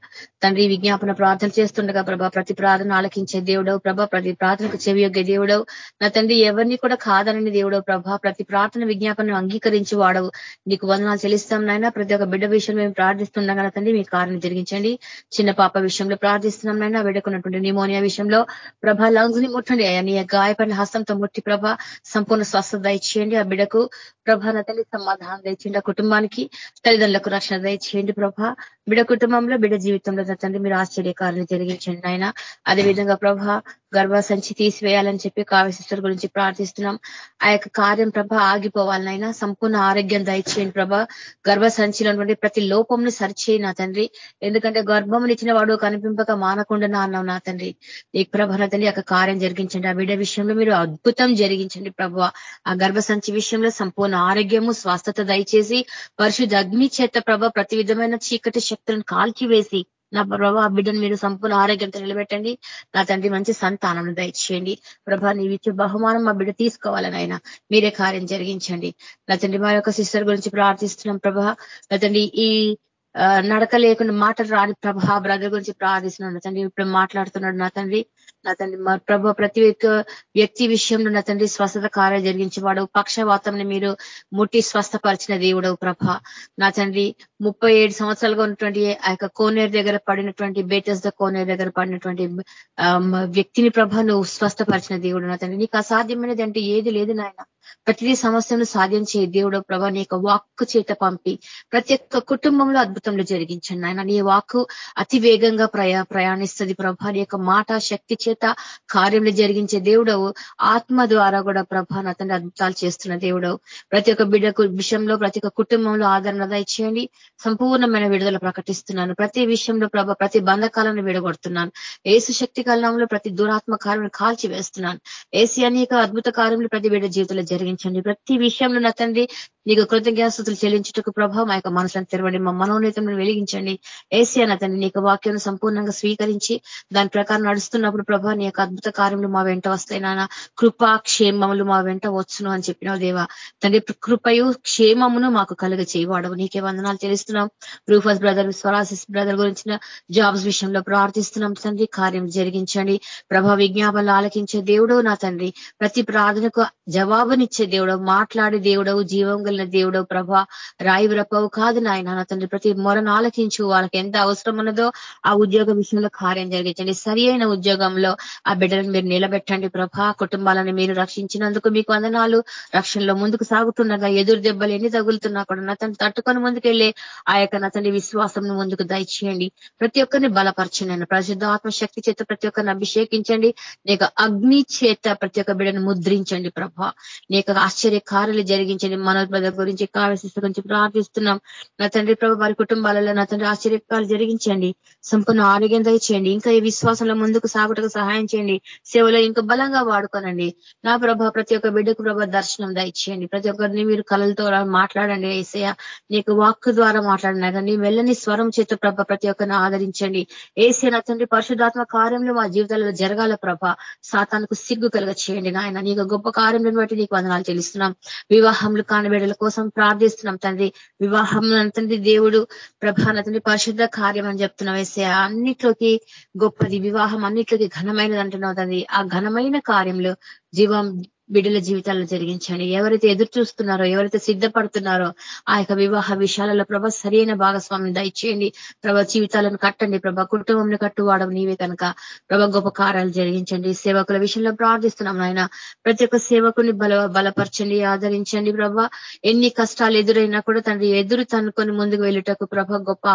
తండ్రి విజ్ఞాపన ప్రార్థన చేస్తుండగా ప్రభా ప్రతి ప్రార్థన ఆలకించే దేవుడవు ప్రభా ప్రతి ప్రార్థనకు చెవియొగ్గే దేవుడవు. నా తండ్రి ఎవరిని కూడా కాదనని దేవుడవు ప్రభా ప్రతి ప్రార్థన విజ్ఞాపనను అంగీకరించి వాడవు. నీకు వందనాలు చెల్లిస్తాం నాయన. ప్రతి ఒక్క బిడ్డ విషయం మేము ప్రార్థిస్తుండగా తండ్రి మీ కారణం జరిగించండి. చిన్న పాప విషయంలో ప్రార్థిస్తున్నాం నాయన. వేడుకున్నటువంటి నిమోనియా విషయంలో ప్రభా లంగ్స్ని ముట్టండి అయ్యా. నీ గాయపడిన హస్తంతో ముట్టి ప్రభ సంపూర్ణ స్వస్థత ఇచ్చేయండి ఆ బిడకు ప్రభా నా తల్లి సమాధానం తెచ్చిండి ఆ కుటుంబానికి. తల్లిదండ్రులకు రక్షణ దయచేయండి ప్రభా. బిడ కుటుంబంలో బిడ జీవితంలో తండ్రి మీరు ఆశ్చర్యకారులు జరిగించండి ఆయన అదేవిధంగా ప్రభ గర్భ సంచి తీసివేయాలని చెప్పి కావ్యశిస్తుల గురించి ప్రార్థిస్తున్నాం. ఆ యొక్క కార్యం ప్రభ ఆగిపోవాలనైనా సంపూర్ణ ఆరోగ్యం దయచేయండి ప్రభ. గర్భ సంచిలో ప్రతి లోపంను సరిచేయి నా తండ్రి. ఎందుకంటే గర్భమునిచ్చిన వాడు కనిపింపక మానకుండా అన్నావు నా తండ్రి. ఈ ప్రభ నా తండ్రి యొక్క కార్యం జరిగించండి. ఆ బిడ్డ విషయంలో మీరు అద్భుతం జరిగించండి ప్రభు. ఆ గర్భ సంచి విషయంలో సంపూర్ణ ఆరోగ్యము స్వస్థత దయచేసి పరిశుద్ధ అగ్ని చేత ప్రభ ప్రతి విధమైన చీకటి శక్తులను కాల్చివేసి నా ప్రభా బిడ్డను మీరు సంపూర్ణ ఆరోగ్యంతో నిలబెట్టండి. నా తండ్రి మంచి సంతానం దయచేయండి. ప్రభా నీ ఇచ్చే బహుమానం మా బిడ్డ తీసుకోవాలని ఆయన మీరే కార్యం జరిగించండి. నా తండ్రి మా యొక్క సిస్టర్ గురించి ప్రార్థిస్తున్నాం ప్రభా. నా తండ్రి ఈ నడక లేకుండా మాటలు రాని ప్రభా బ్రదర్ గురించి ప్రార్థిస్తున్నాడు. తండ్రి ఇప్పుడు మాట్లాడుతున్నాడు. నా తండ్రి నా తండ్రి ప్రభ ప్రతి వ్యక్తి విషయంలో నా తండ్రి స్వస్థత కార్యం జరిగించేవాడు. పక్షవాతంని మీరు ముట్టి స్వస్థపరిచిన దేవుడవు ప్రభ. నా తండ్రి ముప్పై ఏడు సంవత్సరాలుగా ఉన్నటువంటి ఆ యొక్క కోనేరు దగ్గర పడినటువంటి బేటస్ ద కోనేరు దగ్గర పడినటువంటి వ్యక్తిని ప్రభ నువ్వు స్వస్థపరిచిన దేవుడు నా తండ్రి. నీకు అసాధ్యమైనది అంటే ఏది లేదు నాయన. ప్రతిదీ సమస్యను సాధించే దేవుడు ప్రభా నీ యొక్క వాక్కు చేత పంపి ప్రతి ఒక్క కుటుంబంలో అద్భుతంలో జరిగించండి. ఆయన నీ వాక్కు అతి వేగంగా ప్రయా ప్రయాణిస్తుంది ప్రభా. నీ యొక్క మాట శక్తి చేత కార్యములు జరిగించే దేవుడవు ఆత్మ ద్వారా కూడా ప్రభా అతని అద్భుతాలు చేస్తున్న దేవుడవు ప్రతి ఒక్క బిడ్డకు విషయంలో ప్రతి ఒక్క కుటుంబంలో ఆదరణ దయచేయండి. సంపూర్ణమైన విడుదల ప్రకటిస్తున్నాను. ప్రతి విషయంలో ప్రభ ప్రతి బంధకాలను విడగొడుతున్నాను. ఏసు శక్తి కాలంలో ప్రతి దురాత్మ కార్యములు కాల్చి వేస్తున్నాను ఏసీ అనేక అద్భుత కార్యములు ప్రతి బిడ్డ జీవితంలో జరిగించండి. ప్రతి విషయంలో నా తండ్రి నీకు కృతజ్ఞాస్తులు చెల్లించుటకు ప్రభావ మా యొక్క మనసులను తెరవండి. మా మనోనేతలను వెలిగించండి. ఏసీ తండ్రి నీకు వాక్యం సంపూర్ణంగా స్వీకరించి దాని ప్రకారం నడుస్తున్నప్పుడు ప్రభా నీ యొక్క అద్భుత కార్యములు మా వెంట వస్తాయి నాన్న. కృపా క్షేమములు మా వెంట వచ్చును అని చెప్పినావు దేవా. తండ్రి కృపయు క్షేమమును మాకు కలుగ చేయవాడవు నీకే వందనాలు తెలుస్తున్నాం రూఫస్ బ్రదర్ స్వరాసిస్ బ్రదర్ గురించిన జాబ్స్ విషయంలో ప్రార్థిస్తున్నాం. తండ్రి కార్యం జరిగించండి. ప్రభా విజ్ఞాపనలు ఆలకించే దేవుడు నా తండ్రి. ప్రతి ప్రార్థనకు జవాబునిచ్చే దేవుడవు. మాట్లాడే దేవుడవు. జీవం కలిగిన దేవుడో ప్రభా రాయి విరపవు కాదు నాయన నా తండ్రి ప్రతి మొరను ఆలకించు. వాళ్ళకి ఎంత అవసరం ఉన్నదో ఆ ఉద్యోగ విషయంలో కార్యం జరిగించండి. సరి ఉద్యోగంలో ఆ బిడ్డలను మీరు నిలబెట్టండి ప్రభా. కుటుంబాలను మీరు రక్షించినందుకు మీకు వందనాలు. రక్షణలో ముందుకు సాగుతుండగా ఎదురు దెబ్బలు ఎన్ని తగులుతున్నా కూడా నా తండ్రి తట్టుకొని ముందుకెళ్ళే ఆ యొక్క నా తండ్రి విశ్వాసం ముందుకు దయచేయండి. ప్రతి ఒక్కరిని బలపరచండి. ప్రసిద్ధ ఆత్మశక్తి చేత ప్రతి ఒక్కరిని అభిషేకించండి. నీకు అగ్ని చేత ప్రతి ఒక్క బిడ్డను ముద్రించండి ప్రభా. నీకు ఆశ్చర్య కార్యాలు జరిగించండి. ప్రభ గురించి కావ్యశిస్త గురించి ప్రార్థిస్తున్నాం. నా తండ్రి ప్రభు వారి కుటుంబాలలో నా తండ్రి ఆశ్చర్యకాలు జరిగించండి. సంపూర్ణ ఆరోగ్యం దయచేయండి. ఇంకా ఈ విశ్వాసంలో ముందుకు సాగుటకు సహాయం చేయండి. సేవలో ఇంకా బలంగా వాడుకోనండి. నా ప్రభ ప్రతి ఒక్క బిడ్డకు ప్రభ దర్శనం దయచేయండి. ప్రతి ఒక్కరిని మీరు కళలతో మాట్లాడండి. ఏసయ నీకు వాక్ ద్వారా మాట్లాడినా కానీ వెళ్ళని స్వరం చేత ప్రభ ప్రతి ఒక్కరిని ఆదరించండి. ఏసీ నా తండ్రి పరిశుధాత్మ కార్యంలో మా జీవితాలలో జరగాల ప్రభ. సాతానికి సిగ్గు కలగ చేయండి నాయన నీకు గొప్ప కార్యంలో బట్టి నీకు వందనాలు తెలుస్తున్నాం వివాహంలో కానబెడలు కోసం ప్రార్థిస్తున్నాం తండ్రి. వివాహం తండ్రి దేవుడు ప్రభాన తండ్రి పరిశుద్ధ కార్యం అని చెప్తున్నాం వేసే అన్నిట్లోకి గొప్పది వివాహం అన్నిట్లోకి ఘనమైనది అంటున్నావు తండ్రి. ఆ ఘనమైన కార్యంలో జీవం బిడ్డల జీవితాలను జరిగించండి. ఎవరైతే ఎదురు చూస్తున్నారో ఎవరైతే సిద్ధపడుతున్నారో ఆ యొక్క వివాహ విషయాలలో ప్రభ సరైన భాగస్వామిని దయచేయండి. ప్రభ జీవితాలను కట్టండి. ప్రభ కుటుంబంలో కట్టువాడవు నీవే కనుక. ప్రభ గొప్ప కార్యాలు జరిగించండి. సేవకుల విషయంలో ప్రార్థిస్తున్నాం నాయన. ప్రతి ఒక్క సేవకుని బల బలపరచండి ఆదరించండి ప్రభ. ఎన్ని కష్టాలు ఎదురైనా కూడా తండ్రి ఎదురు తనుకొని ముందుకు వెళ్ళేటకు ప్రభ గొప్ప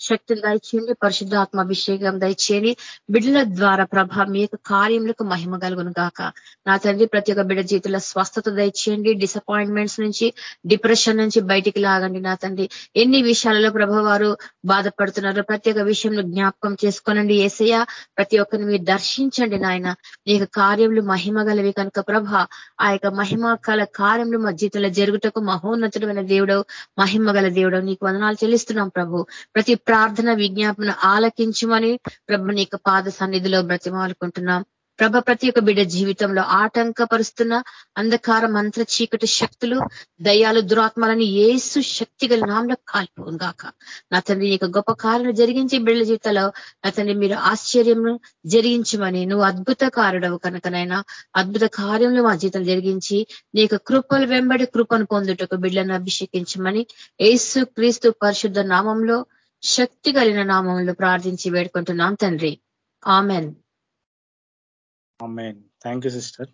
శక్తిని దయచేయండి. పరిశుద్ధాత్మ అభిషేకం దయచేయండి. బిడ్డల ద్వారా ప్రభ మీ యొక్క కార్యములకు మహిమ కలుగును గాక. నా తండ్రి ప్రతి ఒక్క బిడ్డ జీవితంలో స్వస్థత దయచేయండి. డిసప్పాయింట్మెంట్స్ నుంచి డిప్రెషన్ నుంచి బయటికి లాగండి నా తండ్రి. ఎన్ని విషయాలలో ప్రభు వారు బాధపడుతున్నారో ప్రతి ఒక్క విషయంలో జ్ఞాపకం చేసుకోనండి. ఏసయ్య ప్రతి ఒక్కరిని మీరు దర్శించండి నాయన. నీకు కార్యములు మహిమ గలవి కనుక ప్రభ. ఆ యొక్క మహిమ కల కార్యములు మా జీవితంలో జరుగుటకు మహోన్నతుడమైన దేవుడవు మహిమ గల దేవుడవు. నీకు వందనాలు చెల్లిస్తున్నాం ప్రభు. ప్రతి ప్రార్థన విజ్ఞాపన ఆలకించమని ప్రభు నీ పాద సన్నిధిలో బ్రతిమాలుకుంటున్నాం. ప్రభ ప్రతి ఒక్క బిడ్డ జీవితంలో ఆటంకపరుస్తున్న అంధకార మంత్ర చీకటి శక్తులు దయాలు దురాత్మలని ఏసు శక్తి గల నామలో కాలిపోను గాక. నా తండ్రి నీకు గొప్ప కార్యం జరిగించి బిడ్డల జీవితంలో నా తండ్రి మీరు ఆశ్చర్యం జరిగించమని నువ్వు అద్భుత కారుడవు కనుకనైనా అద్భుత కార్యంలో మా జీవితం జరిగించి నీకు కృపలు వెంబడి కృపను పొందుటకు బిడ్డలను అభిషేకించమని ఏసు క్రీస్తు పరిశుద్ధ నామంలో శక్తి కలిగిన నామంలో ప్రార్థించి వేడుకుంటున్నాం తండ్రి. ఆమెన్. థ్యాంక్ యూ సిస్టర్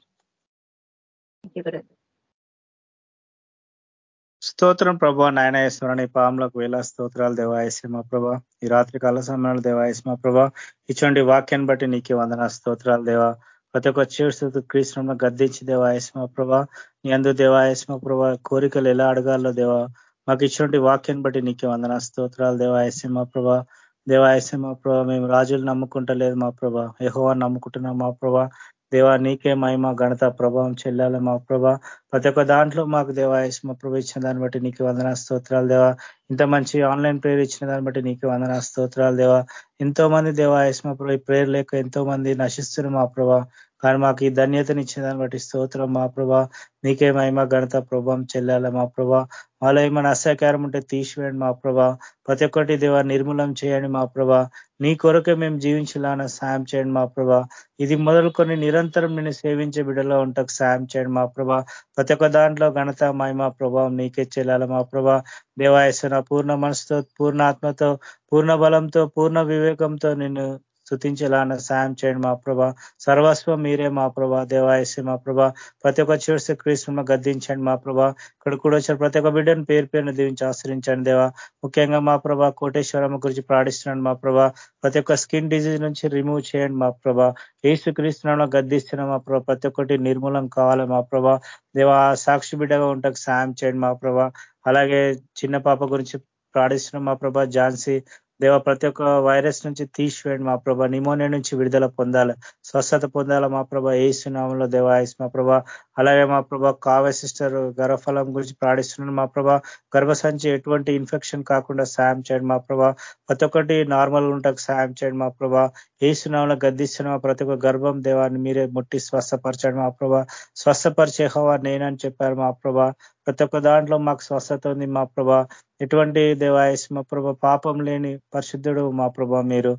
స్తోత్రం ప్రభా. నాయనేశ్వరని పాములకు వేల స్తోత్రాలు దేవాయస్మ ప్రభా. ఈ రాత్రి కాల సమయంలో దేవాయస్మ ప్రభా. ఇటువంటి వాక్యాన్ని బట్టి నీకే వందన స్తోత్రాలు దేవా. ప్రతి ఒక్క చేస్తూ క్రీస్తున్న గద్దించి దేవాయస్మ ప్రభా. నీ అందు దేవాయస్మ ప్రభా కోరికలు ఎలా అడగాలో దేవా. మాకు ఇటువంటి వాక్యాన్ని బట్టి నీకే వందన స్తోత్రాలు దేవాయస్మ ప్రభా. దేవాయస్మ ప్రభా మేము రాజులు నమ్ముకుంటలేదు మా ప్రభా. యహోవా నమ్ముకుంటున్నాం మా ప్రభా. దేవా నీకే మహిమ ఘనత ప్రభావం చెల్లాలి మా ప్రభా. ప్రతి ఒక్క దాంట్లో మాకు దేవాయస్మ ప్రభు ఇచ్చిన దాన్ని బట్టి నీకు వందన స్తోత్రాలు దేవా. ఇంత మంచి ఆన్లైన్ ప్రేయర్ ఇచ్చిన దాన్ని బట్టి నీకు వందన స్తోత్రాలు దేవా. ఎంతో మంది దేవాయస్మ ప్రభు ఈ ప్రేయర్ లేక ఎంతో మంది నశిస్తున్నారు మా ప్రభా. కానీ మాకు ఈ ధన్యతనిచ్చిన దాన్ని బట్టి స్తోత్రం. మా ప్రభా నీకే మహిమ ఘనత ప్రభావం చెల్లాల మా ప్రభా. మాలో ఏమైనా అసహకారం ఉంటే తీసివేయండి మా ప్రభా. ప్రతి ఒక్కటి దేవా నిర్మూలం చేయండి మా ప్రభా. నీ కొరకే మేము జీవించాలన్న సాయం చేయండి మా ప్రభా. ఇది మొదలుకొని నిరంతరం నేను సేవించే బిడ్డలో ఉంటకు సాయం చేయండి మా ప్రభా. ప్రతి ఒక్క దాంట్లో ఘనత మహిమ ప్రభావం నీకే చెల్లాల మా ప్రభా. దేవాయసన పూర్ణ మనసుతో పూర్ణ ఆత్మతో పూర్ణ బలంతో పూర్ణ వివేకంతో నిన్ను స్థుతించేలాన సాయం చేయండి మా ప్రభా సర్వస్వం మీరే మా ప్రభా దేవాయసి మా ప్రభా ప్రతి ఒక్క చూస్తే క్రీస్తున్న గద్దించండి మా ప్రభా ఇక్కడ కూడా వచ్చారు ప్రతి ఒక్క బిడ్డను పేరు పేరును దీవించి ఆశ్రయించండి దేవా ముఖ్యంగా మా ప్రభా కోటేశ్వరమ్మ గురించి ప్రాణిస్తున్నాడు మా ప్రభా ప్రతి ఒక్క స్కిన్ డిజీజ్ నుంచి రిమూవ్ చేయండి మా ప్రభా ఏసు క్రీస్తున్నా గద్దిస్తున్నా మా ప్రభా ప్రతి ఒక్కటి నిర్మూలం కావాలి మా ప్రభా దేవా సాక్షి బిడ్డగా ఉంటకు సాయం చేయండి మా ప్రభా అలాగే చిన్న పాప గురించి ప్రార్థిస్తున్నాం మా ప్రభా ఝాన్సీ దేవ ప్రతి ఒక్క వైరస్ నుంచి తీసివేయండి మా ప్రభా. నిమోనియా నుంచి విడుదల పొందాలి. స్వస్థత పొందాలి మా ప్రభ. ఏసునామంలో దేవాయస్ మా ప్రభ. అలాగే మా ప్రభా కావ్య సిస్టర్ గర్భఫలం గురించి ప్రాణిస్తున్నాను మా ప్రభా గర్భసంచి ఎటువంటి ఇన్ఫెక్షన్ కాకుండా సాయం చేయండి మా ప్రభా. ప్రతి ఒక్కటి నార్మల్ ఉంటాకు సాయం చేయండి మా ప్రభా. ఏసునామంలో గద్దిస్తున్న ప్రతి ఒక్క గర్భం దేవాన్ని మీరే ముట్టి స్వస్థపరచండి మా ప్రభా. స్వస్థపరిచే హవా నేనని చెప్పారు మా ప్రభా. ప్రతి ఒక్క దాంట్లో మాకు స్వస్థత ఉంది మా ప్రభా. ఎటువంటి దేవాయస్ మా ప్రభా పాపం లేని పరిశుద్ధుడు మా ప్రభా మీరు.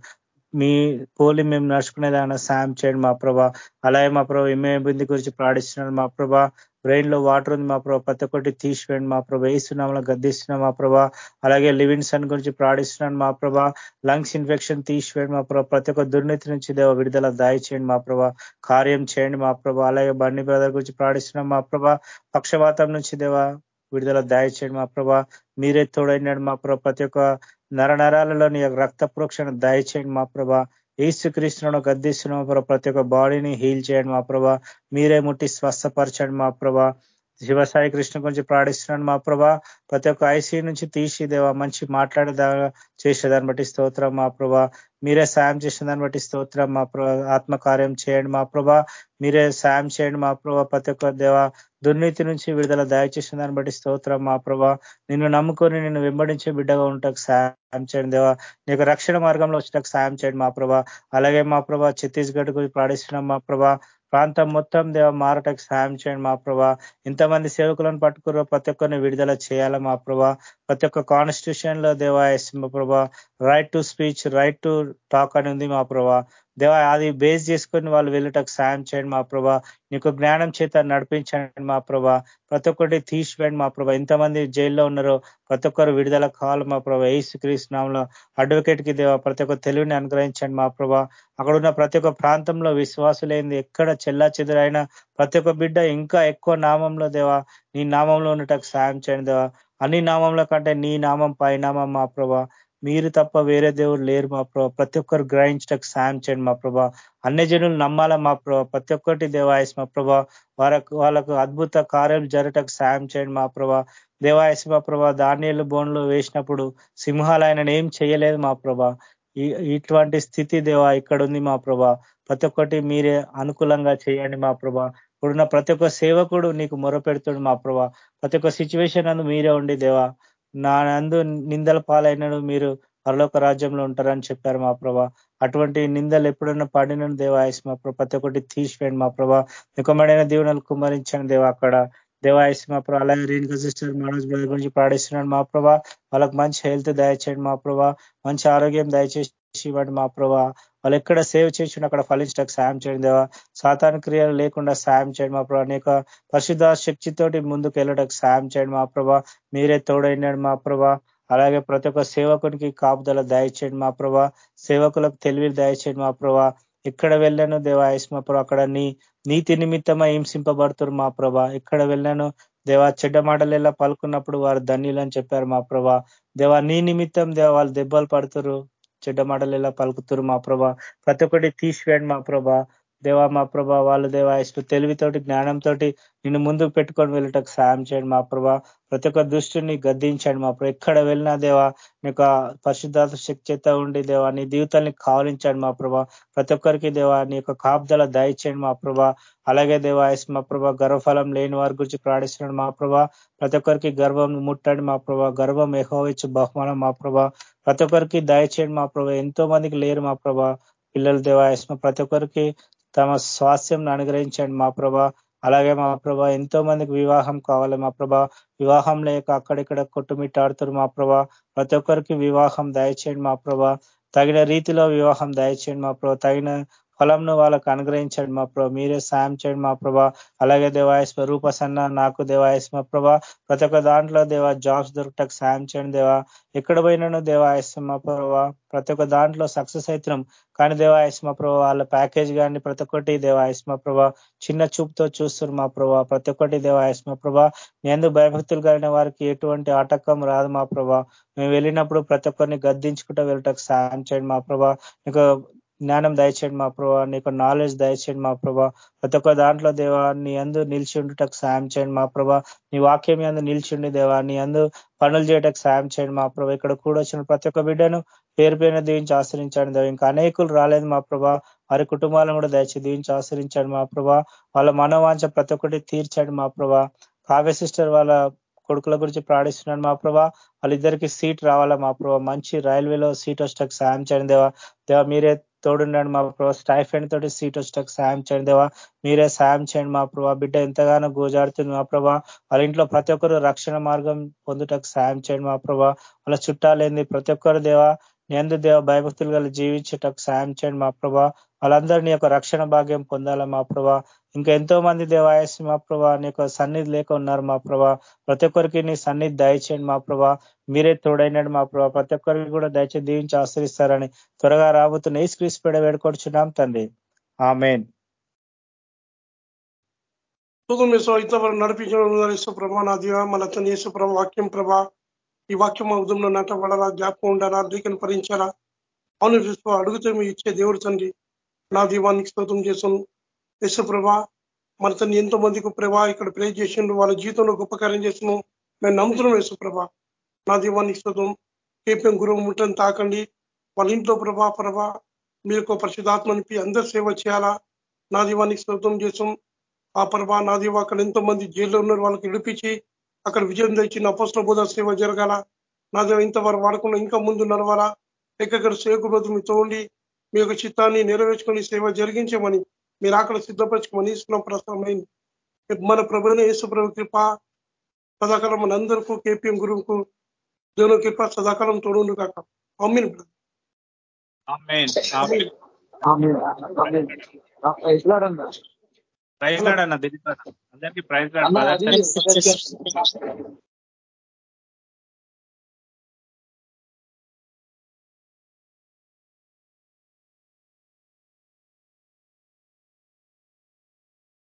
మీ పోలి మేము నడుచుకునేదాన సాయం చేయండి మా ప్రభా. అలాగే మా ప్రభా ఇమే బింది గురించి ప్రాణిస్తున్నాడు మా ప్రభా బ్రెయిన్లో వాటర్ ఉంది మా ప్రభా. ప్రతి ఒక్కటి తీసివేయండి మా ప్రభా. వేస్తున్నాంలో గద్దిస్తున్నాం మా ప్రభా. అలాగే లివిన్సన్ గురించి ప్రాణిస్తున్నాను మా ప్రభా. లంగ్స్ ఇన్ఫెక్షన్ తీసివేయండి మా ప్రభా. ప్రతి ఒక్క దుర్నీతి నుంచి దేవ విడుదల దాయి చేయండి మా ప్రభా. కార్యం చేయండి మా ప్రభా. అలాగే బండి బ్రదర్ గురించి ప్రాణిస్తున్నాం మా ప్రభా. పక్షవాతం నుంచి దేవ విడుదల దయచేయండి మా ప్రభా. మీరే తోడైనాడు మా ప్రభా. ప్రతి ఒక్క నరనరాలలో నీ రక్త ప్రోక్షణ దయచేయండి మా ప్రభా. ఏసు క్రీస్తులను గద్దిస్తున్నాం ప్రభా. ప్రతి ఒక్క బాడీని హీల్ చేయండి మా ప్రభా. మీరే ముట్టి స్వస్థపరచండి మా ప్రభా. శివసాయి కృష్ణ గురించి ప్రాణిస్తున్నాను మా ప్రభా ప్రతి ఒక్క ఐసీ నుంచి తీసి దేవా మంచి మాట్లాడేదా చేసేదాన్ని బట్టి స్తోత్రం. మా ప్రభా మీరే సాయం చేసిన దాన్ని బట్టి స్తోత్రం. మా ప్రభా ఆత్మకార్యం చేయండి. మా ప్రభా మీరే సాయం చేయండి. మా ప్రభా ప్రతి ఒక్క దేవ దుర్నీతి నుంచి విడుదల దయచేసిన దాన్ని బట్టి స్తోత్రం. మా ప్రభా నిన్ను నమ్ముకొని నిన్ను వెంబడించే బిడ్డగా ఉంటాకు సాయం చేయండి దేవా. నీకు రక్షణ మార్గంలో వచ్చినకు సాయం చేయండి మా ప్రభా. అలాగే మా ప్రభా ఛత్తీస్గఢ్ గురించి ప్రాణిస్తున్నాం మా ప్రభా ప్రాంతం మొత్తం దేవ మారటకు సాయం చేయండి మా ప్రభా. ఇంతమంది సేవకులను పట్టుకురో ప్రతి ఒక్కరిని విడుదల చేయాలి మా ప్రభా. ప్రతి ఒక్క కాన్స్టిట్యూషన్లో దేవా మా ప్రభా. Right to speech right to talk అని ఉంది మా ప్రభా. దేవా అది బేస్ చేసుకొని వాళ్ళు వెళ్ళటకు సాయం చేయండి మా ప్రభా. నీకు జ్ఞానం చేత నడిపించండి మా ప్రభా. ప్రతి ఒక్కటి తీసివేయండి మా ప్రభా. ఎంతమంది జైల్లో ఉన్నారో ప్రతి ఒక్కరు విడుదల కావాలి మా ప్రభా. ఏసు క్రీస్తునామంలో అడ్వకేట్కి దేవా ప్రతి ఒక్క తెలివిని అనుగ్రహించండి మా ప్రభా. అక్కడ ఉన్న ప్రతి ఒక్క ప్రాంతంలో విశ్వాసులైంది. ఎక్కడ చెల్లా చెదురైనా ప్రతి ఒక్క బిడ్డ ఇంకా ఎక్కువ నామంలో దేవా నీ నామంలో ఉన్నటకు సాయం చేయండి దేవా. అన్ని నామంలో కంటే నీ నామం పై నామం మా ప్రభా. మీరు తప్ప వేరే దేవుడు లేరు మా ప్రభా. ప్రతి ఒక్కరు గ్రహించటకు సాయం చేయండి మా ప్రభా. అన్ని జనులు నమ్మాలా మా ప్రభా. ప్రతి ఒక్కటి దేవాయస్ మా ప్రభా. వాళ్ళకు వాళ్ళకు అద్భుత కార్యాలు జరగటకు సాయం చేయండి మా ప్రభా. దేవాయస్ మా ప్రభా ధాన్యాలు బోన్లు వేసినప్పుడు సింహాలు ఆయన ఏం చేయలేదు మా ప్రభా. ఇటువంటి స్థితి దేవా ఇక్కడ ఉంది మా ప్రభా. ప్రతి ఒక్కటి మీరే అనుకూలంగా చేయండి మా ప్రభా. ఇప్పుడున్న ప్రతి ఒక్క సేవకుడు నీకు మొరపెడుతుడు మా ప్రభా. ప్రతి ఒక్క సిచ్యువేషన్ అందు మీరే ఉండి దేవా. నా నందు నిందల పాలైనడు మీరు పరలోక రాజ్యంలో ఉంటారని చెప్పారు మా ప్రభా. అటువంటి నిందలు ఎప్పుడన్నా పడిన దేవాయస్ మా ప్రభా. ప్రతి ఒక్కటి తీసివేయండి మా ప్రభా. నికమైన దీవెనలు కుమ్మరించండి దేవా అక్కడ. దేవాయస్ మా ప్రభా అలాగే రేణుక సిస్టర్ మనోజ్ బ్రదర్ గురించి పాడిస్తున్నాడు మా ప్రభా. వాళ్ళకి మంచి హెల్త్ దయచేయండి మా ప్రభా. మంచి ఆరోగ్యం దయచేసి ఇవ్వండి మా ప్రభా వాళ్ళు ఎక్కడ సేవ్ చేసిండు అక్కడ ఫలించడానికి సాయం చేయండి దేవా. సాతాన క్రియలు లేకుండా సాయం చేయండి మా ప్రభా. అనేక పరిశుద్ధ శక్తితోటి ముందుకు వెళ్ళడానికి సాయం చేయండి మా ప్రభా. మీరే తోడైనాడు మా ప్రభా. అలాగే ప్రతి ఒక్క సేవకునికి కాపుదల దయచేయండి మా ప్రభా. సేవకులకు తెలివి దయచేయండి మా ప్రభా. ఎక్కడ వెళ్ళాను దేవాయస్ మా ప్రభా అక్కడ నీ నీతి నిమిత్తమా హింసింపబడుతున్నారు మా ప్రభా. ఎక్కడ వెళ్ళాను దేవా చెడ్డ మాటలు ఎలా పలుకున్నప్పుడు వారు ధన్యులు అని చెప్పారు మా ప్రభా. దేవా నీ నిమిత్తం దేవా వాళ్ళు దెబ్బలు పడుతురు. చెడ్డ మాటలు ఎలా పలుకుతురు మా ప్రభా? ప్రతి ఒక్కటి తీసివేయండి మా ప్రభా. దేవా మా ప్రభా వాళ్ళు దేవా ఇష్టం తెలివితోటి జ్ఞానంతో నిన్ను ముందుకు పెట్టుకొని వెళ్ళటకు సాయం చేయండి మా ప్రభా. ప్రతి ఒక్క దృష్టిని గద్దించండి మా ప్రభా. ఎక్కడ వెళ్ళినా దేవా నీకు పరిశుద్ధాత శక్తి చేత ఉండి దేవా నీ జీవితాన్ని కావలించండి మా ప్రభా. ప్రతి ఒక్కరికి దేవా నీ యొక్క కాపుదల దయచేయండి మా ప్రభా. అలాగే దేవా మా ప్రభా గర్వఫలం లేని వారి గురించి ప్రాణిస్తున్నాడు మా ప్రభా. ప్రతి ఒక్కరికి గర్వం ముట్టండి మా ప్రభా. గర్వం ఎహోవిచ్చు బహుమానం మా ప్రభా. ప్రతి ఒక్కరికి దయచేయండి మా ప్రభా. ఎంతో మందికి లేరు మా ప్రభా. పిల్లలు దేవాయస్మ ప్రతి ఒక్కరికి తమ స్వాస్థ్యం అనుగ్రహించండి మా ప్రభా. అలాగే మా ప్రభా ఎంతో మందికి వివాహం కావాలి మా ప్రభా. వివాహం లేక అక్కడిక్కడ కొట్టుమిట్టాడుతారు మా ప్రభా. ప్రతి ఒక్కరికి వివాహం దయచేయండి మా ప్రభా. తగిన రీతిలో వివాహం దయచేయండి మా ప్రభా. తగిన ఫలంను వాళ్ళకు అనుగ్రహించండి మా ప్రభా. మీరే సాయం చేయండి మా ప్రభా. అలాగే దేవాయస్మ రూపసన్న నాకు దేవాయస్మ ప్రభా ప్రతి ఒక్క దాంట్లో దేవా జాబ్స్ దొరకటకు సాయం చేయండి దేవా. ఎక్కడ పోయినాను దేవాయస్మ ప్రభా ప్రతి ఒక్క దాంట్లో సక్సెస్ అవుతున్నాం కానీ దేవాయస్మ ప్రభా వాళ్ళ ప్యాకేజ్ కానీ ప్రతి ఒక్కటి దేవాయస్మ ప్రభా చిన్న చూపుతో చూస్తున్నారు మా ప్రభా. ప్రతి ఒక్కటి దేవాయస్మ ప్రభా నేను భయభక్తులు కలిగిన వారికి ఎటువంటి ఆటకం రాదు మా ప్రభా. మేము వెళ్ళినప్పుడు ప్రతి ఒక్కరిని గద్దించుకుంటూ వెళ్ళటకు సాయం చేయండి మా ప్రభా. నీకు జ్ఞానం దయచేయండి మా ప్రభా నీకు నాలెడ్జ్ దయచేయండి మా ప్రభా. ప్రతి ఒక్క దాంట్లో దేవా నీ అందు నిలిచి ఉండుటకు సాయం చేయండి మా ప్రభా. నీ వాక్యం అందు నిలిచిండి దేవా నీ అందు పనులు చేయటకు సాయం చేయండి మా ప్రభా. ఇక్కడ కూడా వచ్చిన ప్రతి ఒక్క బిడ్డను పేరు పైన దీవించి ఆశ్రయించండి దేవ. ఇంకా అనేకులు రాలేదు మా ప్రభా. వారి కుటుంబాలను కూడా దయచేసి దీవించి ఆశ్రయించండి మా ప్రభా. వాళ్ళ మనోవాంఛ ప్రతి ఒక్కటి తీర్చండి మా ప్రభా. కావ్య సిస్టర్ వాళ్ళ కొడుకుల గురించి ప్రాణిస్తున్నాడు మా ప్రభా. వాళ్ళిద్దరికి సీట్ రావాలా మా ప్రభా. మంచి రైల్వేలో సీట్ వచ్చేటకు సాయం చేయండి దేవా. దేవా మీరే తోడుండండి మా ప్రభావ స్టైఫెండ్ తోటి సీట్ వచ్చేటకు సాయం చేయండి దేవా. మీరే సాయం చేయండి మా ప్రభా. బిడ్డ ఎంతగానో గోజాడుతుంది మా ప్రభా. వాళ్ళ ఇంట్లో ప్రతి ఒక్కరు రక్షణ మార్గం పొందుటకు సాయం చేయండి మా ప్రభా. వాళ్ళ చుట్టాలేంది ప్రతి ఒక్కరు దేవా ఎందు దేవ భయభక్తులు గల జీవించేటకు సాయం చేయండి మా ప్రభా. వాళ్ళందరినీ యొక్క రక్షణ భాగ్యం పొందాలా మా ప్రభా. ఇంకా ఎంతో మంది దేవాయసి మా ప్రభా నీ యొక్క సన్నిధి లేక ఉన్నారు మా ప్రభా. ప్రతి ఒక్కరికి నీ సన్నిధి దయచేయండి మా ప్రభా. మీరే తోడైనాడు మా ప్రభా. ప్రతి ఒక్కరికి కూడా దయచేసి దీవించి ఆశ్రయిస్తారని త్వరగా రాబోతున్న ఈ స్క్రీస్ పేడ వేడుకొచ్చున్నాం తండ్రి. ఆ ఇంతవరకు నడిపించడం ప్రభా నా దివా మన తన యేసు ప్రభా వాక్యం ప్రభా. ఈ వాక్యం మా ఉదయంలో నాటబడాలా జ్ఞాపకం ఉండాలా? లీకను పరించాలా అవును విశ్వ అడుగుతే మీ ఇచ్చే దేవుడు తండ్రి. నా దీవానికి స్తోత్రం చేశాను యేసు ప్రభా మన తను ఎంతో మందికి ప్రభా ఇక్కడ ప్రే చేసిండు వాళ్ళ జీవితంలో గొప్ప కార్యం చేస్తున్నాం. మేము నమ్ముతున్నాం యేసు ప్రభా. నా దీవానికి స్తోత్రం. కేపీఎం గురువు ముట్టని తాకండి. వాళ్ళ ఇంట్లో ప్రభా ప్రభా మీరు పరిశుధాత్మ నింపి అందరు సేవ చేయాలా? నా దీవానికి స్తోత్రం చేసాం ఆ ప్రభా నా దీవా అక్కడ ఎంతో మంది జైల్లో ఉన్నారు. వాళ్ళకి విడిపించి అక్కడ విజయం తెచ్చిన అపోస్ల బోధ సేవ జరగాల. నా దేవ ఇంతవరకు వాడకుండా ఇంకా ముందు నడవాలా? ఎక్కడ సేవకు బదులు మీ తోండి మీ యొక్క చిత్తాన్ని నెరవేర్చుకొని సేవ జరిగించమని మీరు అక్కడ సిద్ధపరచుకోమని ఇస్తున్నాం ప్రస్తుతమైంది మన ప్రభుని యేసు ప్రభు కృప సదాకాలం మన అందరికీ కేపీఎం గురువుకు దేవుని కృప సదాకాలం తోడు కాక అమ్మిన ప్రైజ్ లాడన్న అందరికీ ప్రైజ్ లాడ్.